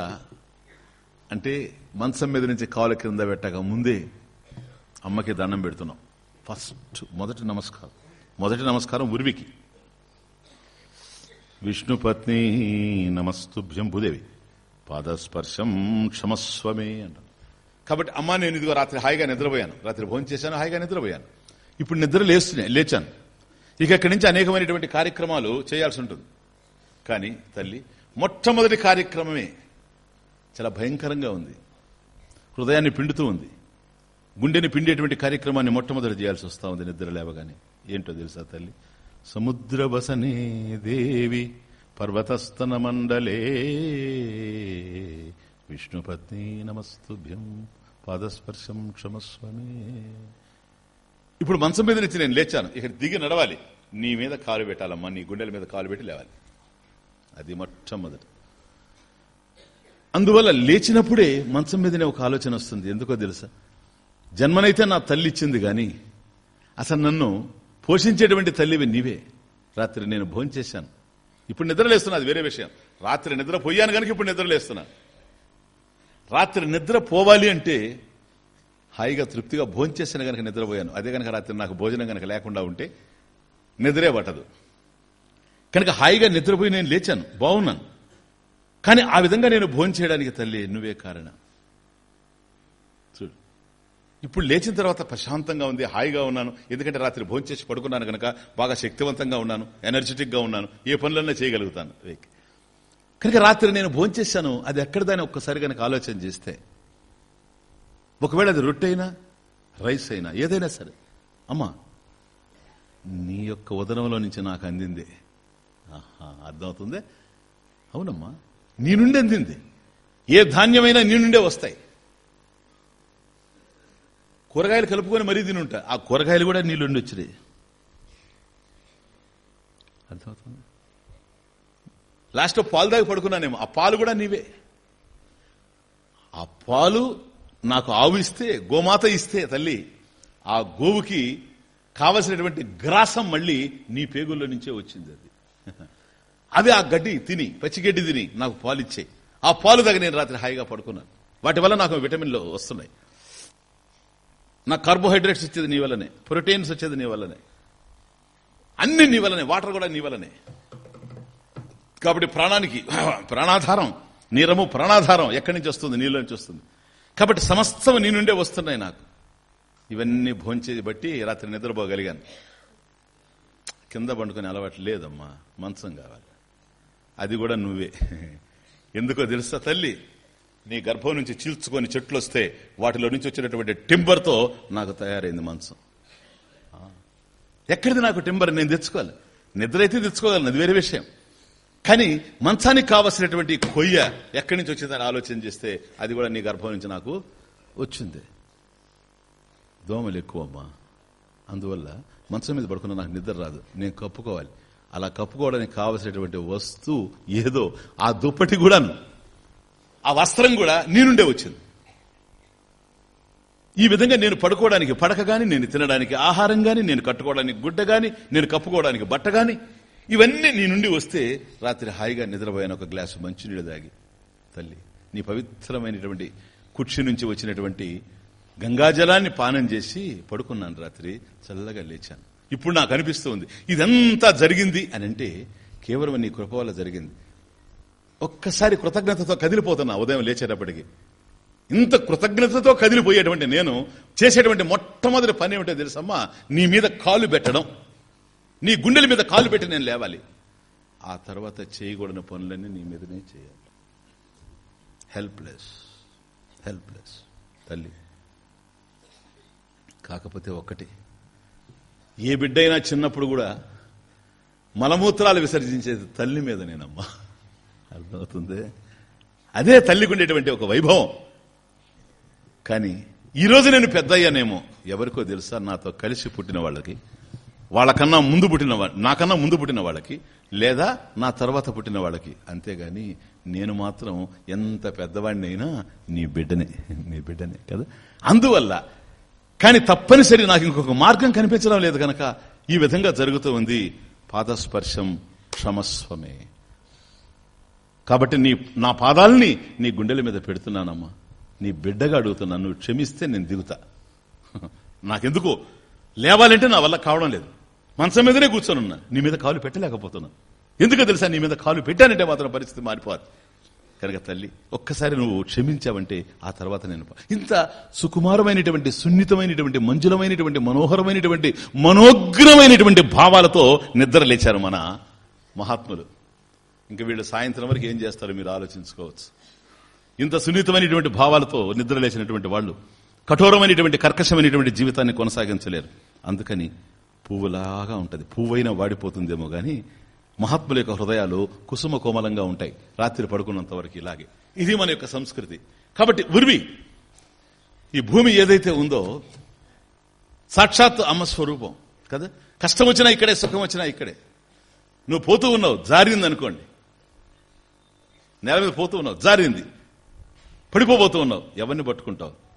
అంటే మంచం మీద నుంచి కాలు కింద పెట్టక ముందే అమ్మకి దండం పెడుతున్నాం. ఫస్ట్ మొదటి నమస్కారం. మొదటి నమస్కారం ఉర్వికి. విష్ణుపత్ని నమస్తుభ్యం భూదేవి పాదస్పర్శం క్షమస్వమే అంట కాబట్టి అమ్మ నేను ఇదిగో రాత్రి హాయిగా నిద్రపోయాను. రాత్రి భోజనం చేశాను హాయిగా నిద్రపోయాను. ఇప్పుడు నిద్ర లేస్తున్నాయి లేచాను. ఇక ఇక్కడి నుంచి అనేకమైనటువంటి కార్యక్రమాలు చేయాల్సి ఉంటుంది. కానీ తల్లి మొట్టమొదటి కార్యక్రమమే చాలా భయంకరంగా ఉంది. హృదయాన్ని పిండుతూ ఉంది. గుండెని పిండేటువంటి కార్యక్రమాన్ని మొట్టమొదటి చేయాల్సి వస్తూ ఉంది నిద్ర లేవగానే. ఏంటో తెలుసా తల్లి? సముద్ర బసనే దేవి పర్వతస్తన మండలే. విష్ణుపత్ని నమస్తుభ్యం పాదస్పర్శం క్షమస్వమే ఇప్పుడు మంచం మీద నుంచి నేను లేచాను. ఇక్కడ దిగి నడవాలి. నీ మీద కాలు పెట్టాలమ్మా. నీ గుండెల మీద కాలు పెట్టి లేవాలి. అది మొట్టమొదటి. అందువల్ల లేచినప్పుడే మంచం మీదనే ఒక ఆలోచన వస్తుంది. ఎందుకో తెలుసా? జన్మనైతే నా తల్లి ఇచ్చింది కానీ అసలు నన్ను పోషించేటువంటి తల్లివి నీవే. రాత్రి నేను భోంచేశాను ఇప్పుడు నిద్రలేస్తున్నా అది వేరే విషయం. రాత్రి నిద్ర పోయాను కనుక ఇప్పుడు నిద్రలేస్తున్నా రాత్రి నిద్ర పోవాలి అంటే హాయిగా తృప్తిగా భోంచేసిన కనుక నిద్రపోయాను. అదే కనుక రాత్రి నాకు భోజనం కనుక లేకుండా ఉంటే నిద్రే పట్టదు. కనుక హాయిగా నిద్రపోయి నేను లేచాను. బాగున్నాను. కానీ ఆ విధంగా నేను భోంచేయడానికి తల్లి నువ్వే కారణం. చూడు. ఇప్పుడు లేచిన తర్వాత ప్రశాంతంగా ఉంది హాయిగా ఉన్నాను. ఎందుకంటే రాత్రి భోజనం చేసి పడుకున్నాను కనుక బాగా శక్తివంతంగా ఉన్నాను ఎనర్జెటిక్గా ఉన్నాను. ఏ పనులన్నా చేయగలుగుతాను. కనుక రాత్రి నేను భోంచేశాను అది ఎక్కడిదని ఒక్కసారి కనుక ఆలోచన చేస్తే ఒకవేళ అది రొట్టె అయినా రైస్ అయినా ఏదైనా సరే అమ్మా నీ యొక్క ఉదరంలో నుంచి నాకు అందింది. ఆహా, అర్థమవుతుంది? అవునమ్మా. నీ నుండి అందింది. ఏ ధాన్యమైనా నీ నుండే వస్తాయి. కూరగాయలు కలుపుకొని మరీ తిని ఉంటా ఆ కూరగాయలు కూడా నీళ్ళుండి వచ్చినాయి. అర్థమవుతుంది? లాస్ట్లో పాలు దాగి పడుకున్నానేమో. ఆ పాలు కూడా నీవే. ఆ పాలు నాకు ఆవు ఇస్తే గోమాత ఇస్తే తల్లి ఆ గోవుకి కావలసినటువంటి గ్రాసం మళ్ళీ నీ పేగుల్లో నుంచే వచ్చింది అది. అవి ఆ గడ్డి తిని పచ్చిగడ్డి తిని నాకు పాలు ఇచ్చాయి ఆ పాలు దగ్గర నేను రాత్రి హాయిగా పడుకున్నాను. వాటి వల్ల నాకు విటమిన్లు వస్తున్నాయి. నాకు కార్బోహైడ్రేట్స్ వచ్చేది నీ వల్లనే ప్రోటీన్స్ వచ్చేది నీ వల్లనే. అన్ని నీ వల్లనే వాటర్ కూడా నీ వల్లనే. కాబట్టి ప్రాణానికి ప్రాణాధారం నీరము ప్రాణాధారం ఎక్కడి నుంచి వస్తుంది? నీళ్ళ నుంచి వస్తుంది. కాబట్టి సమస్తం నీ నుండే వస్తున్నాయి నాకు. ఇవన్నీ భోంచేది బట్టి రాత్రి నిద్రపోగలిగాను. కింద పండుకునే అలవాటు లేదమ్మా. మంచం కావాలి. అది కూడా నువ్వే. ఎందుకో తెలుసా తల్లి? నీ గర్భం నుంచి చీల్చుకొని చెట్లు వస్తే వాటిలో నుంచి వచ్చినటువంటి టింబర్తో నాకు తయారైంది మంచం ఎక్కడిది నాకు టింబర్? నేను తెచ్చుకోవాలి. నిద్ర అయితే తెచ్చుకోగలను అది వేరే విషయం. కానీ మంచానికి కావలసినటువంటి కొయ్య ఎక్కడి నుంచి వచ్చిందని ఆలోచన చేస్తే అది కూడా నీ గర్భం నుంచి నాకు వచ్చింది. దోమలు ఎక్కువమ్మా. అందువల్ల మంచం మీద పడుకున్న నాకు నిద్ర రాదు. నేను కప్పుకోవాలి. అలా కప్పుకోవడానికి కావలసినటువంటి వస్తువు ఏదో ఆ దుప్పటి కూడాను ఆ వస్త్రం కూడా నేనుండే వచ్చింది. ఈ విధంగా నేను పడుకోవడానికి పడక గాని నేను తినడానికి ఆహారం గాని నేను కట్టుకోవడానికి గుడ్డ గాని నేను కప్పుకోవడానికి బట్ట గాని ఇవన్నీ నీ నుండి వస్తే రాత్రి హాయిగా నిద్రపోయాను ఒక గ్లాసు మంచినీళ్ళు దాగి తల్లి నీ పవిత్రమైనటువంటి కుర్చీ నుంచి వచ్చినటువంటి గంగాజలాన్ని పానం చేసి పడుకున్నాను రాత్రి చల్లగా లేచాను. ఇప్పుడు నాకు అనిపిస్తుంది ఇదంతా జరిగింది అని అంటే కేవలం నీ కృప వల్ల జరిగింది. ఒక్కసారి కృతజ్ఞతతో కదిలిపోతున్నా ఉదయం లేచేటప్పటికి. ఇంత కృతజ్ఞతతో కదిలిపోయేటువంటి నేను చేసేటువంటి మొట్టమొదటి పని ఏమిటో తెలుసమ్మా? నీ మీద కాలు పెట్టడం. నీ గుండెల మీద కాలు పెట్టి నేను లేవాలి. ఆ తర్వాత చేయకూడని పనులన్నీ నీ మీదనే చేయాలి. హెల్ప్లెస్. హెల్ప్లెస్. తల్లి. కాకపోతే ఒక్కటి. ఏ బిడ్డైనా చిన్నప్పుడు కూడా మలమూత్రాలు విసర్జించేది తల్లి మీద నేనమ్మా. అర్థమవుతుంది? అదే తల్లికి ఉండేటువంటి ఒక వైభవం. కానీ ఈరోజు నేను పెద్ద అయ్యానేమో ఎవరికో తెలుసా? నాతో కలిసి పుట్టిన వాళ్ళకి వాళ్ళకన్నా ముందు పుట్టిన నాకన్నా ముందు పుట్టిన వాళ్ళకి లేదా నా తర్వాత పుట్టిన వాళ్ళకి. అంతేగాని నేను మాత్రం ఎంత పెద్దవాడిని అయినా నీ బిడ్డనే నీ బిడ్డనే కదా? అందువల్ల కానీ తప్పనిసరి నాకు ఇంకొక మార్గం కనిపించడం లేదు కనుక ఈ విధంగా జరుగుతూ ఉంది. పాదస్పర్శం క్షమస్వమే. కాబట్టి నీ నా పాదాలని నీ గుండెల మీద పెడుతున్నానమ్మా. నీ బిడ్డగా అడుగుతున్నాను నువ్వు క్షమిస్తే నేను దిగుతా. నాకెందుకు? లేవాలంటే నా వల్ల కావడం లేదు. మనసం మీదనే కూర్చొని ఉన్నా నీ మీద కాలు పెట్టలేకపోతున్నా. ఎందుకు తెలుసా? నీ మీద కాలు పెట్టానంటే మాత్రం పరిస్థితి మారిపోదు కనుక తల్లి ఒక్కసారి నువ్వు క్షమించావంటే ఆ తర్వాత నేను ఇంత సుకుమారమైనటువంటి సున్నితమైనటువంటి మంజులమైనటువంటి మనోహరమైనటువంటి మనోగ్రమైనటువంటి భావాలతో నిద్ర లేచారు మన మహాత్ములు. ఇంకా వీళ్ళు సాయంత్రం వరకు ఏం చేస్తారో మీరు ఆలోచించుకోవచ్చు. ఇంత సున్నితమైనటువంటి భావాలతో నిద్ర లేచినటువంటి వాళ్ళు కఠోరమైనటువంటి కర్కశమైనటువంటి జీవితాన్ని కొనసాగించలేరు. అందుకని పువ్వులాగా ఉంటుంది. పువ్వైనా వాడిపోతుందేమో కానీ మహాత్ముల యొక్క హృదయాలు కుసుమ కోమలంగా ఉంటాయి. రాత్రి పడుకున్నంత వరకు ఇలాగే. ఇది మన యొక్క సంస్కృతి. కాబట్టి ఉర్వి ఈ భూమి ఏదైతే ఉందో సాక్షాత్ అమ్మ స్వరూపం కదా? కష్టం వచ్చినా ఇక్కడే సుఖం వచ్చినా ఇక్కడే. నువ్వు పోతూ ఉన్నావు జారింది అనుకోండి నేల మీద పోతూ ఉన్నావు జారింది. పడిపోబోతూ ఉన్నావు ఎవరిని పట్టుకుంటావు?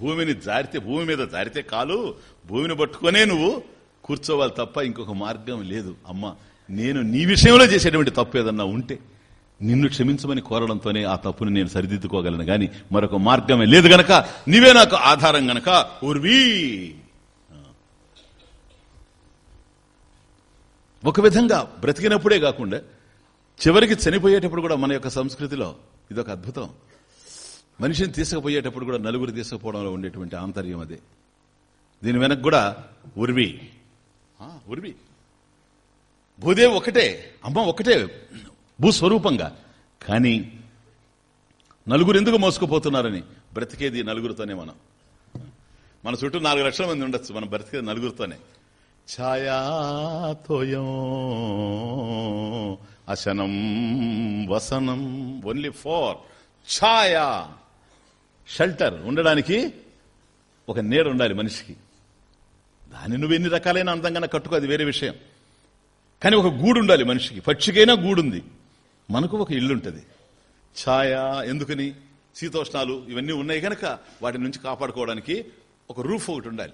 భూమిని జారితే భూమి మీద జారితే కాలు భూమిని పట్టుకునే నువ్వు కూర్చోవాలి తప్ప ఇంకొక మార్గం లేదు. అమ్మ నేను నీ విషయంలో చేసేటువంటి తప్పు ఏదన్నా ఉంటే నిన్ను క్షమించమని కోరడంతోనే ఆ తప్పుని నేను సరిదిద్దుకోగలను. గాని మరొక మార్గమే లేదు గనక నీవే నాకు ఆధారం గనక ఉర్వి ఒక విధంగా బ్రతికినప్పుడే కాకుండా చివరికి చనిపోయేటప్పుడు కూడా మన యొక్క సంస్కృతిలో ఇదొక అద్భుతం. మనిషిని తీసుకుపోయేటప్పుడు కూడా నలుగురు తీసుకుపోవడంలో ఉండేటువంటి ఆంతర్యం అదే. దీని వెనక కూడా ఉర్వి ఆ, భూదేవి ఒకటే అమ్మ ఒకటే భూస్వరూపంగా. కానీ నలుగురు ఎందుకు మోసుకుపోతున్నారని బ్రతికేది నలుగురితోనే మనం. మన చుట్టూ నాలుగు లక్షల మంది ఉండొచ్చు మనం బ్రతికేది నలుగురితోనే. ఛాయాతోయం అశనం వసనం ఓన్లీ ఫోర్ ఛాయా. షెల్టర్ ఉండడానికి ఒక నీడ ఉండాలి మనిషికి. దాన్ని నువ్వు ఎన్ని రకాలైన అందంగా కట్టుకో అది వేరే విషయం. కానీ ఒక గూడు ఉండాలి మనిషికి. పక్షికైనా గూడుంది. మనకు ఒక ఇల్లు ఉంటుంది ఛాయ ఎందుకని? శీతోష్ణాలు ఇవన్నీ ఉన్నాయి కనుక వాటి నుంచి కాపాడుకోవడానికి ఒక రూఫ్ ఒకటి ఉండాలి.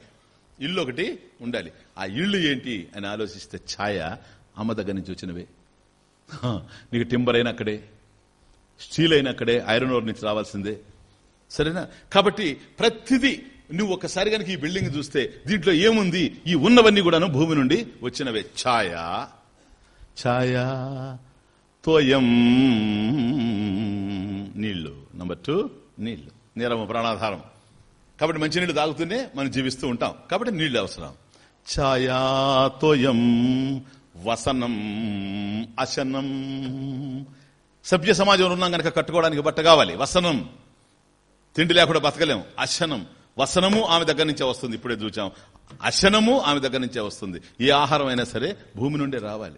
ఇల్లు ఒకటి ఉండాలి. ఆ ఇల్లు ఏంటి అని ఆలోచిస్తే ఛాయ అమ్మ దగ్గర నుంచి వచ్చినవే. నీకు టింబర్ అయినా అక్కడే స్టీల్ అయినా అక్కడే ఐరన్ ఓర్ నుంచి రావాల్సిందే. సరేనా? కాబట్టి ప్రతిదీ నువ్వు ఒకసారి కనుక ఈ బిల్డింగ్ చూస్తే దీంట్లో ఏముంది? ఈ ఉన్నవన్నీ కూడాను భూమి నుండి వచ్చినవే. ఛాయ. ఛాయ. తోయం. నీళ్ళు. నంబర్ టూ నీళ్ళు. నీరమ ప్రాణాధారం. కాబట్టి మంచినీళ్ళు తాగుతూనే మనం జీవిస్తూ ఉంటాం. కాబట్టి నీళ్ళు అవసరం. ఛాయా తోయం. వసనం అశనం. సభ్య సమాజంలో ఉన్నాం కనుక కట్టుకోవడానికి బట్ట కావాలి. వసనం. తిండి లేకుండా బతకలేం. అశనం. వసనము ఆమె దగ్గర నుంచే వస్తుంది. ఇప్పుడే చూచాం. అశనము ఆమె దగ్గర నుంచే వస్తుంది. ఏ ఆహారం అయినా సరే భూమి నుండే రావాలి.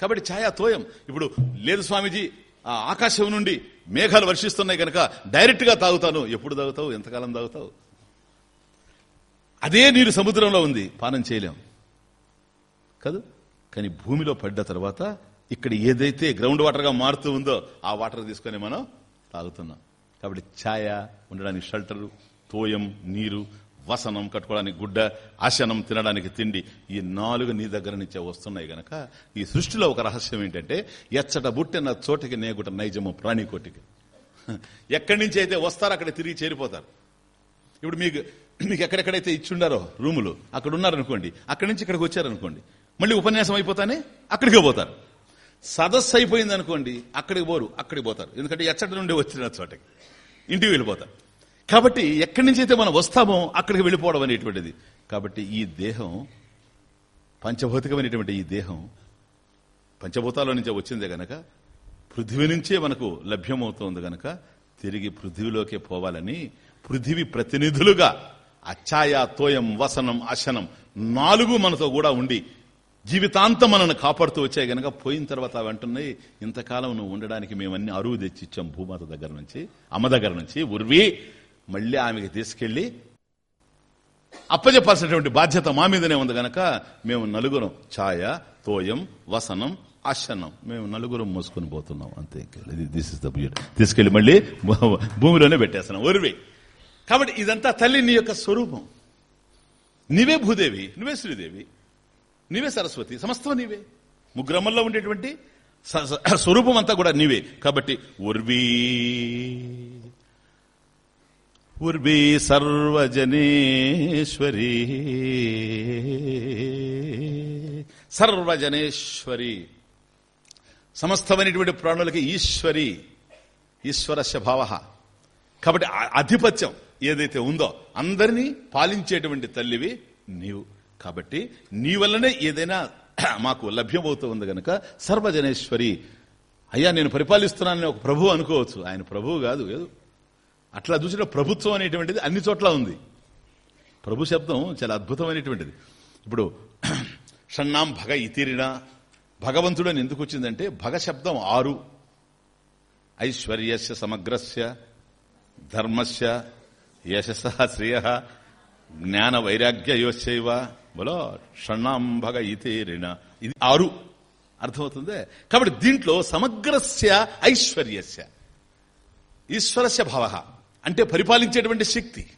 కాబట్టి ఛాయా తోయం. ఇప్పుడు లేదు స్వామీజీ ఆకాశం నుండి మేఘాలు వర్షిస్తున్నాయి కనుక డైరెక్ట్గా తాగుతాను. ఎప్పుడు తాగుతావు? ఎంతకాలం తాగుతావు? అదే నీరు సముద్రంలో ఉంది. పానం చేయలేం. కాదు? కానీ భూమిలో పడ్డ తర్వాత ఇక్కడ ఏదైతే గ్రౌండ్ వాటర్గా మారుతూ ఉందో ఆ వాటర్ తీసుకొని మనం తాగుతున్నాం. కాబట్టి ఛాయ ఉండడానికి షెల్టరు తోయం నీరు వసనం కట్టుకోవడానికి గుడ్డ ఆశనం తినడానికి తిండి ఈ నాలుగు నీ దగ్గర నుంచే వస్తున్నాయి గనక ఈ సృష్టిలో ఒక రహస్యం ఏంటంటే ఎచ్చట బుట్టిన చోటికి నేగుట నైజము ప్రాణికోటికి. ఎక్కడి నుంచి అయితే వస్తారో అక్కడ తిరిగి చేరిపోతారు. ఇప్పుడు మీకు మీకు ఎక్కడెక్కడైతే ఇచ్చిండారో రూములు అక్కడ ఉన్నారనుకోండి అక్కడి నుంచి ఇక్కడికి వచ్చారనుకోండి మళ్ళీ ఉపన్యాసం అయిపోతానే అక్కడికే పోతారు. సదస్సు అయిపోయింది అనుకోండి అక్కడికి పోరు అక్కడికి పోతారు. ఎందుకంటే ఎచ్చటి నుండి వచ్చిన చోటకి. ఇంటికి వెళ్ళిపోతారు. కాబట్టి ఎక్కడి నుంచి అయితే మనం వస్తామో అక్కడికి వెళ్ళిపోవడం అనేటువంటిది. కాబట్టి ఈ దేహం పంచభౌతికమైనటువంటి ఈ దేహం పంచభూతాల నుంచే వచ్చిందే గనక పృథివీ నుంచే మనకు లభ్యమవుతోంది గనక తిరిగి పృథివీలోకే పోవాలని పృథివీ ప్రతినిధులుగా అచ్చాయ తోయం వసనం అశనం నాలుగు మనతో కూడా ఉండి జీవితాంతం మనల్ని కాపాడుతూ వచ్చాయి గనక పోయిన తర్వాత అవి అంటున్నాయి ఇంతకాలం నువ్వు ఉండడానికి మేమన్నీ అరువు తెచ్చిచ్చాం భూమాత దగ్గర నుంచి అమ్మ దగ్గర నుంచి. ఉర్వి మళ్ళీ ఆమెకి తీసుకెళ్ళి అప్పచెప్పాల్సినటువంటి బాధ్యత మా మీదనే ఉంది గనక మేము నలుగురం ఛాయ తోయం వసనం అశనం మేము నలుగురం మోసుకొని పోతున్నాం. అంతే దిస్ ఇస్ ద బ్యూటీ తీసుకెళ్ళి మళ్ళీ భూమిలోనే పెట్టేస్తున్నాం. ఒరివే. కాబట్టి ఇదంతా తల్లి నీ యొక్క స్వరూపం. నీవే భూదేవి నువ్వే శ్రీదేవి నీవే సరస్వతి సమస్తం నీవే. ముగ్రమ్మల్లో ఉండేటువంటి స- స- స్వరూపం అంతా కూడా నీవే. కాబట్టి ఉర్వీ ఉర్వీ సర్వజనేశ్వరి. సర్వజనేశ్వరి. సమస్తమైనటువంటి ప్రాణులకి ఈశ్వరి ఈశ్వరస్య భావ కాబట్టి ఆధిపత్యం ఏదైతే ఉందో అందరినీ పాలించేటువంటి తల్లివి నీవు. కాబట్టి నీ వల్లనే ఏదైనా మాకు లభ్యమవుతూ ఉంది గనక సర్వజనేశ్వరి. అయ్యా నేను పరిపాలిస్తున్నానని ఒక ప్రభు అనుకోవచ్చు. ఆయన ప్రభువు కాదు ఏదో అట్లా చూసిన ప్రభుత్వం అనేటువంటిది అన్ని చోట్ల ఉంది. ప్రభు శబ్దం చాలా అద్భుతమైనటువంటిది. ఇప్పుడు షణ్ణాం భగ ఇతిరిన భగవంతుడు అని ఎందుకు వచ్చిందంటే భగ శబ్దం ఆరు. ఐశ్వర్యస్య సమగ్రస్య ధర్మస్య యశస శ్రేయ జ్ఞాన వైరాగ్య యోశైవ బలో షణ్ణాం భగ ఇతేరిణ. ఇది ఆరు. అర్థమవుతుంది? కాబట్టి దీంట్లో సమగ్రస్య ఐశ్వర్యస్య. ఈశ్వరస్య భావ. అంటే పరిపాలించేటువంటి శక్తి.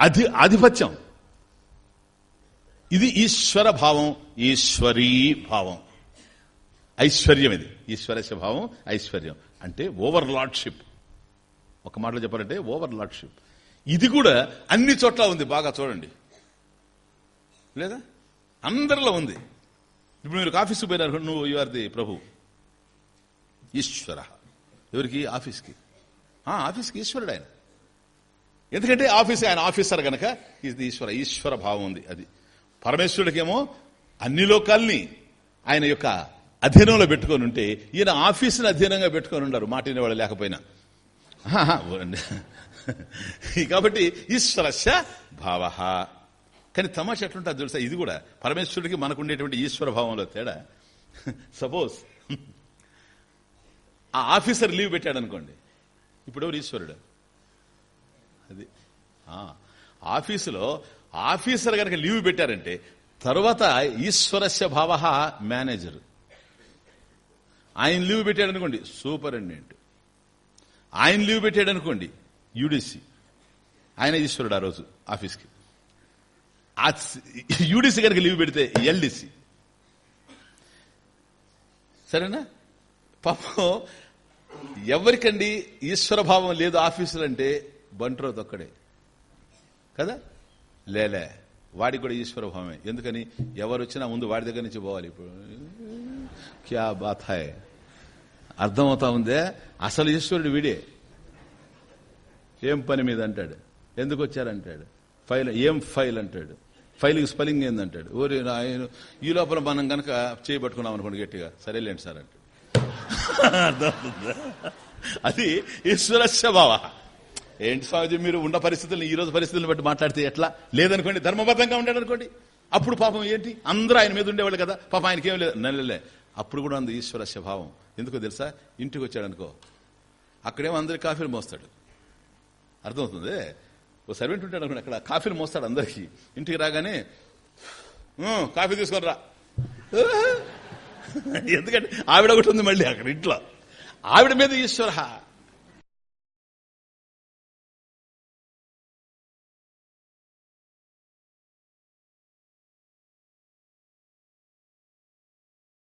అధి ఆధిపత్యం. ఇది ఈశ్వర భావం ఈశ్వరీ భావం. ఐశ్వర్యం ఇది. ఈశ్వరస్య భావం ఐశ్వర్యం. అంటే ఓవర్ లార్డ్షిప్ ఒక మాటలో చెప్పాలంటే ఓవర్ లార్డ్షిప్ ఇది కూడా అన్ని చోట్ల ఉంది. బాగా చూడండి. లేదా? అందరిలో ఉంది. ఇప్పుడు మీరు ఆఫీస్కి పోయినారు. నువ్వు యు ఆర్ ది ప్రభు. ఈశ్వర. ఎవరికి? ఆఫీస్కి. ఆఫీస్కి ఈశ్వరుడు ఆయన ఎందుకంటే ఆఫీస్ ఆయన ఆఫీసర్ గనక ఇది ఈశ్వర ఈశ్వర భావం ఉంది అది. పరమేశ్వరుడికేమో అన్ని లోకాల్ని ఆయన యొక్క అధీనంలో పెట్టుకొని ఉంటే ఈయన ఆఫీసుని అధీనంగా పెట్టుకొని ఉండరు మాట వాళ్ళు లేకపోయినా. కాబట్టి ఈశ్వరస్య భావ. కానీ తమాషా ఎట్లుంటుంది తెలుసా? ఇది కూడా పరమేశ్వరుడికి మనకు ఉండేటువంటి ఈశ్వర భావంలో తేడా. సపోజ్ ఆ ఆఫీసర్ లీవ్ పెట్టాడు అనుకోండి ఇప్పుడెవరు ఈశ్వరుడు? అది. ఆ, ఆఫీసులో ఆఫీసర్ కనుక లీవ్ పెట్టారంటే తర్వాత ఈశ్వరస్య భావ మేనేజర్. ఆయన లీవ్ పెట్టాడు అనుకోండి సూపరింటెండెంట్. ఆయన లీవ్ పెట్టాడు అనుకోండి యూడిసి. ఆయన ఈశ్వరుడు ఆ రోజు ఆఫీస్కి. యూడిసి కనుక లీవ్ పెడితే ఎల్డిసి. సరేనా? పాపం ఎవరికండి ఈశ్వర భావం లేదు ఆఫీసులు అంటే బంట్రోత్ ఒక్కడే. కదా? లేలే. వాడికి కూడా ఈశ్వర భావమే. ఎందుకని? ఎవరు వచ్చినా ముందు వాడి దగ్గర నుంచి పోవాలి ఇప్పుడు. క్యా బాత్ హాయ్ అర్థమవుతా ఉందే? అసలు ఈశ్వరుడు వీడే. ఏం పని మీద అంటాడు? ఎందుకు వచ్చారంటాడు? ఫైల్ ఏం ఫైల్ అంటాడు? ఫైల్కి స్పెల్లింగ్ ఏందంటాడు? ఓరి ఆయన ఈ లోపల మనం కనుక చేయబట్టుకున్నాం అనుకోండి గట్టిగా. సరేలేండి సార్ అంటాడు. అది ఈశ్వరస్య భావ. ఏంటి స్వామిజీ మీరు ఉన్న పరిస్థితులను ఈ రోజు పరిస్థితులను బట్టి మాట్లాడితే ఎట్లా? లేదనుకోండి ధర్మబద్ధంగా ఉండాడు అనుకోండి అప్పుడు పాపం ఏంటి? అందరూ ఆయన మీద ఉండేవాళ్ళు కదా. పాపం ఆయనకి ఏం లేదు. నెలలే అప్పుడు కూడా ఉంది ఈశ్వరస్య భావం. ఎందుకో తెలుసా? ఇంటికి వచ్చాడు అనుకో అక్కడేమో అందరికి కాఫీలు మోస్తాడు. అర్థమవుతుంది? ఓ సర్వెంట్ ఉంటాడు అనుకోండి అక్కడ. కాఫీలు మోస్తాడు అందరికీ. ఇంటికి రాగానే కాఫీ తీసుకొని రా. ఎందుకంటే ఆవిడ ఒకటి ఉంది మళ్ళీ అక్కడ ఇంట్లో. ఆవిడ మీద ఈశ్వర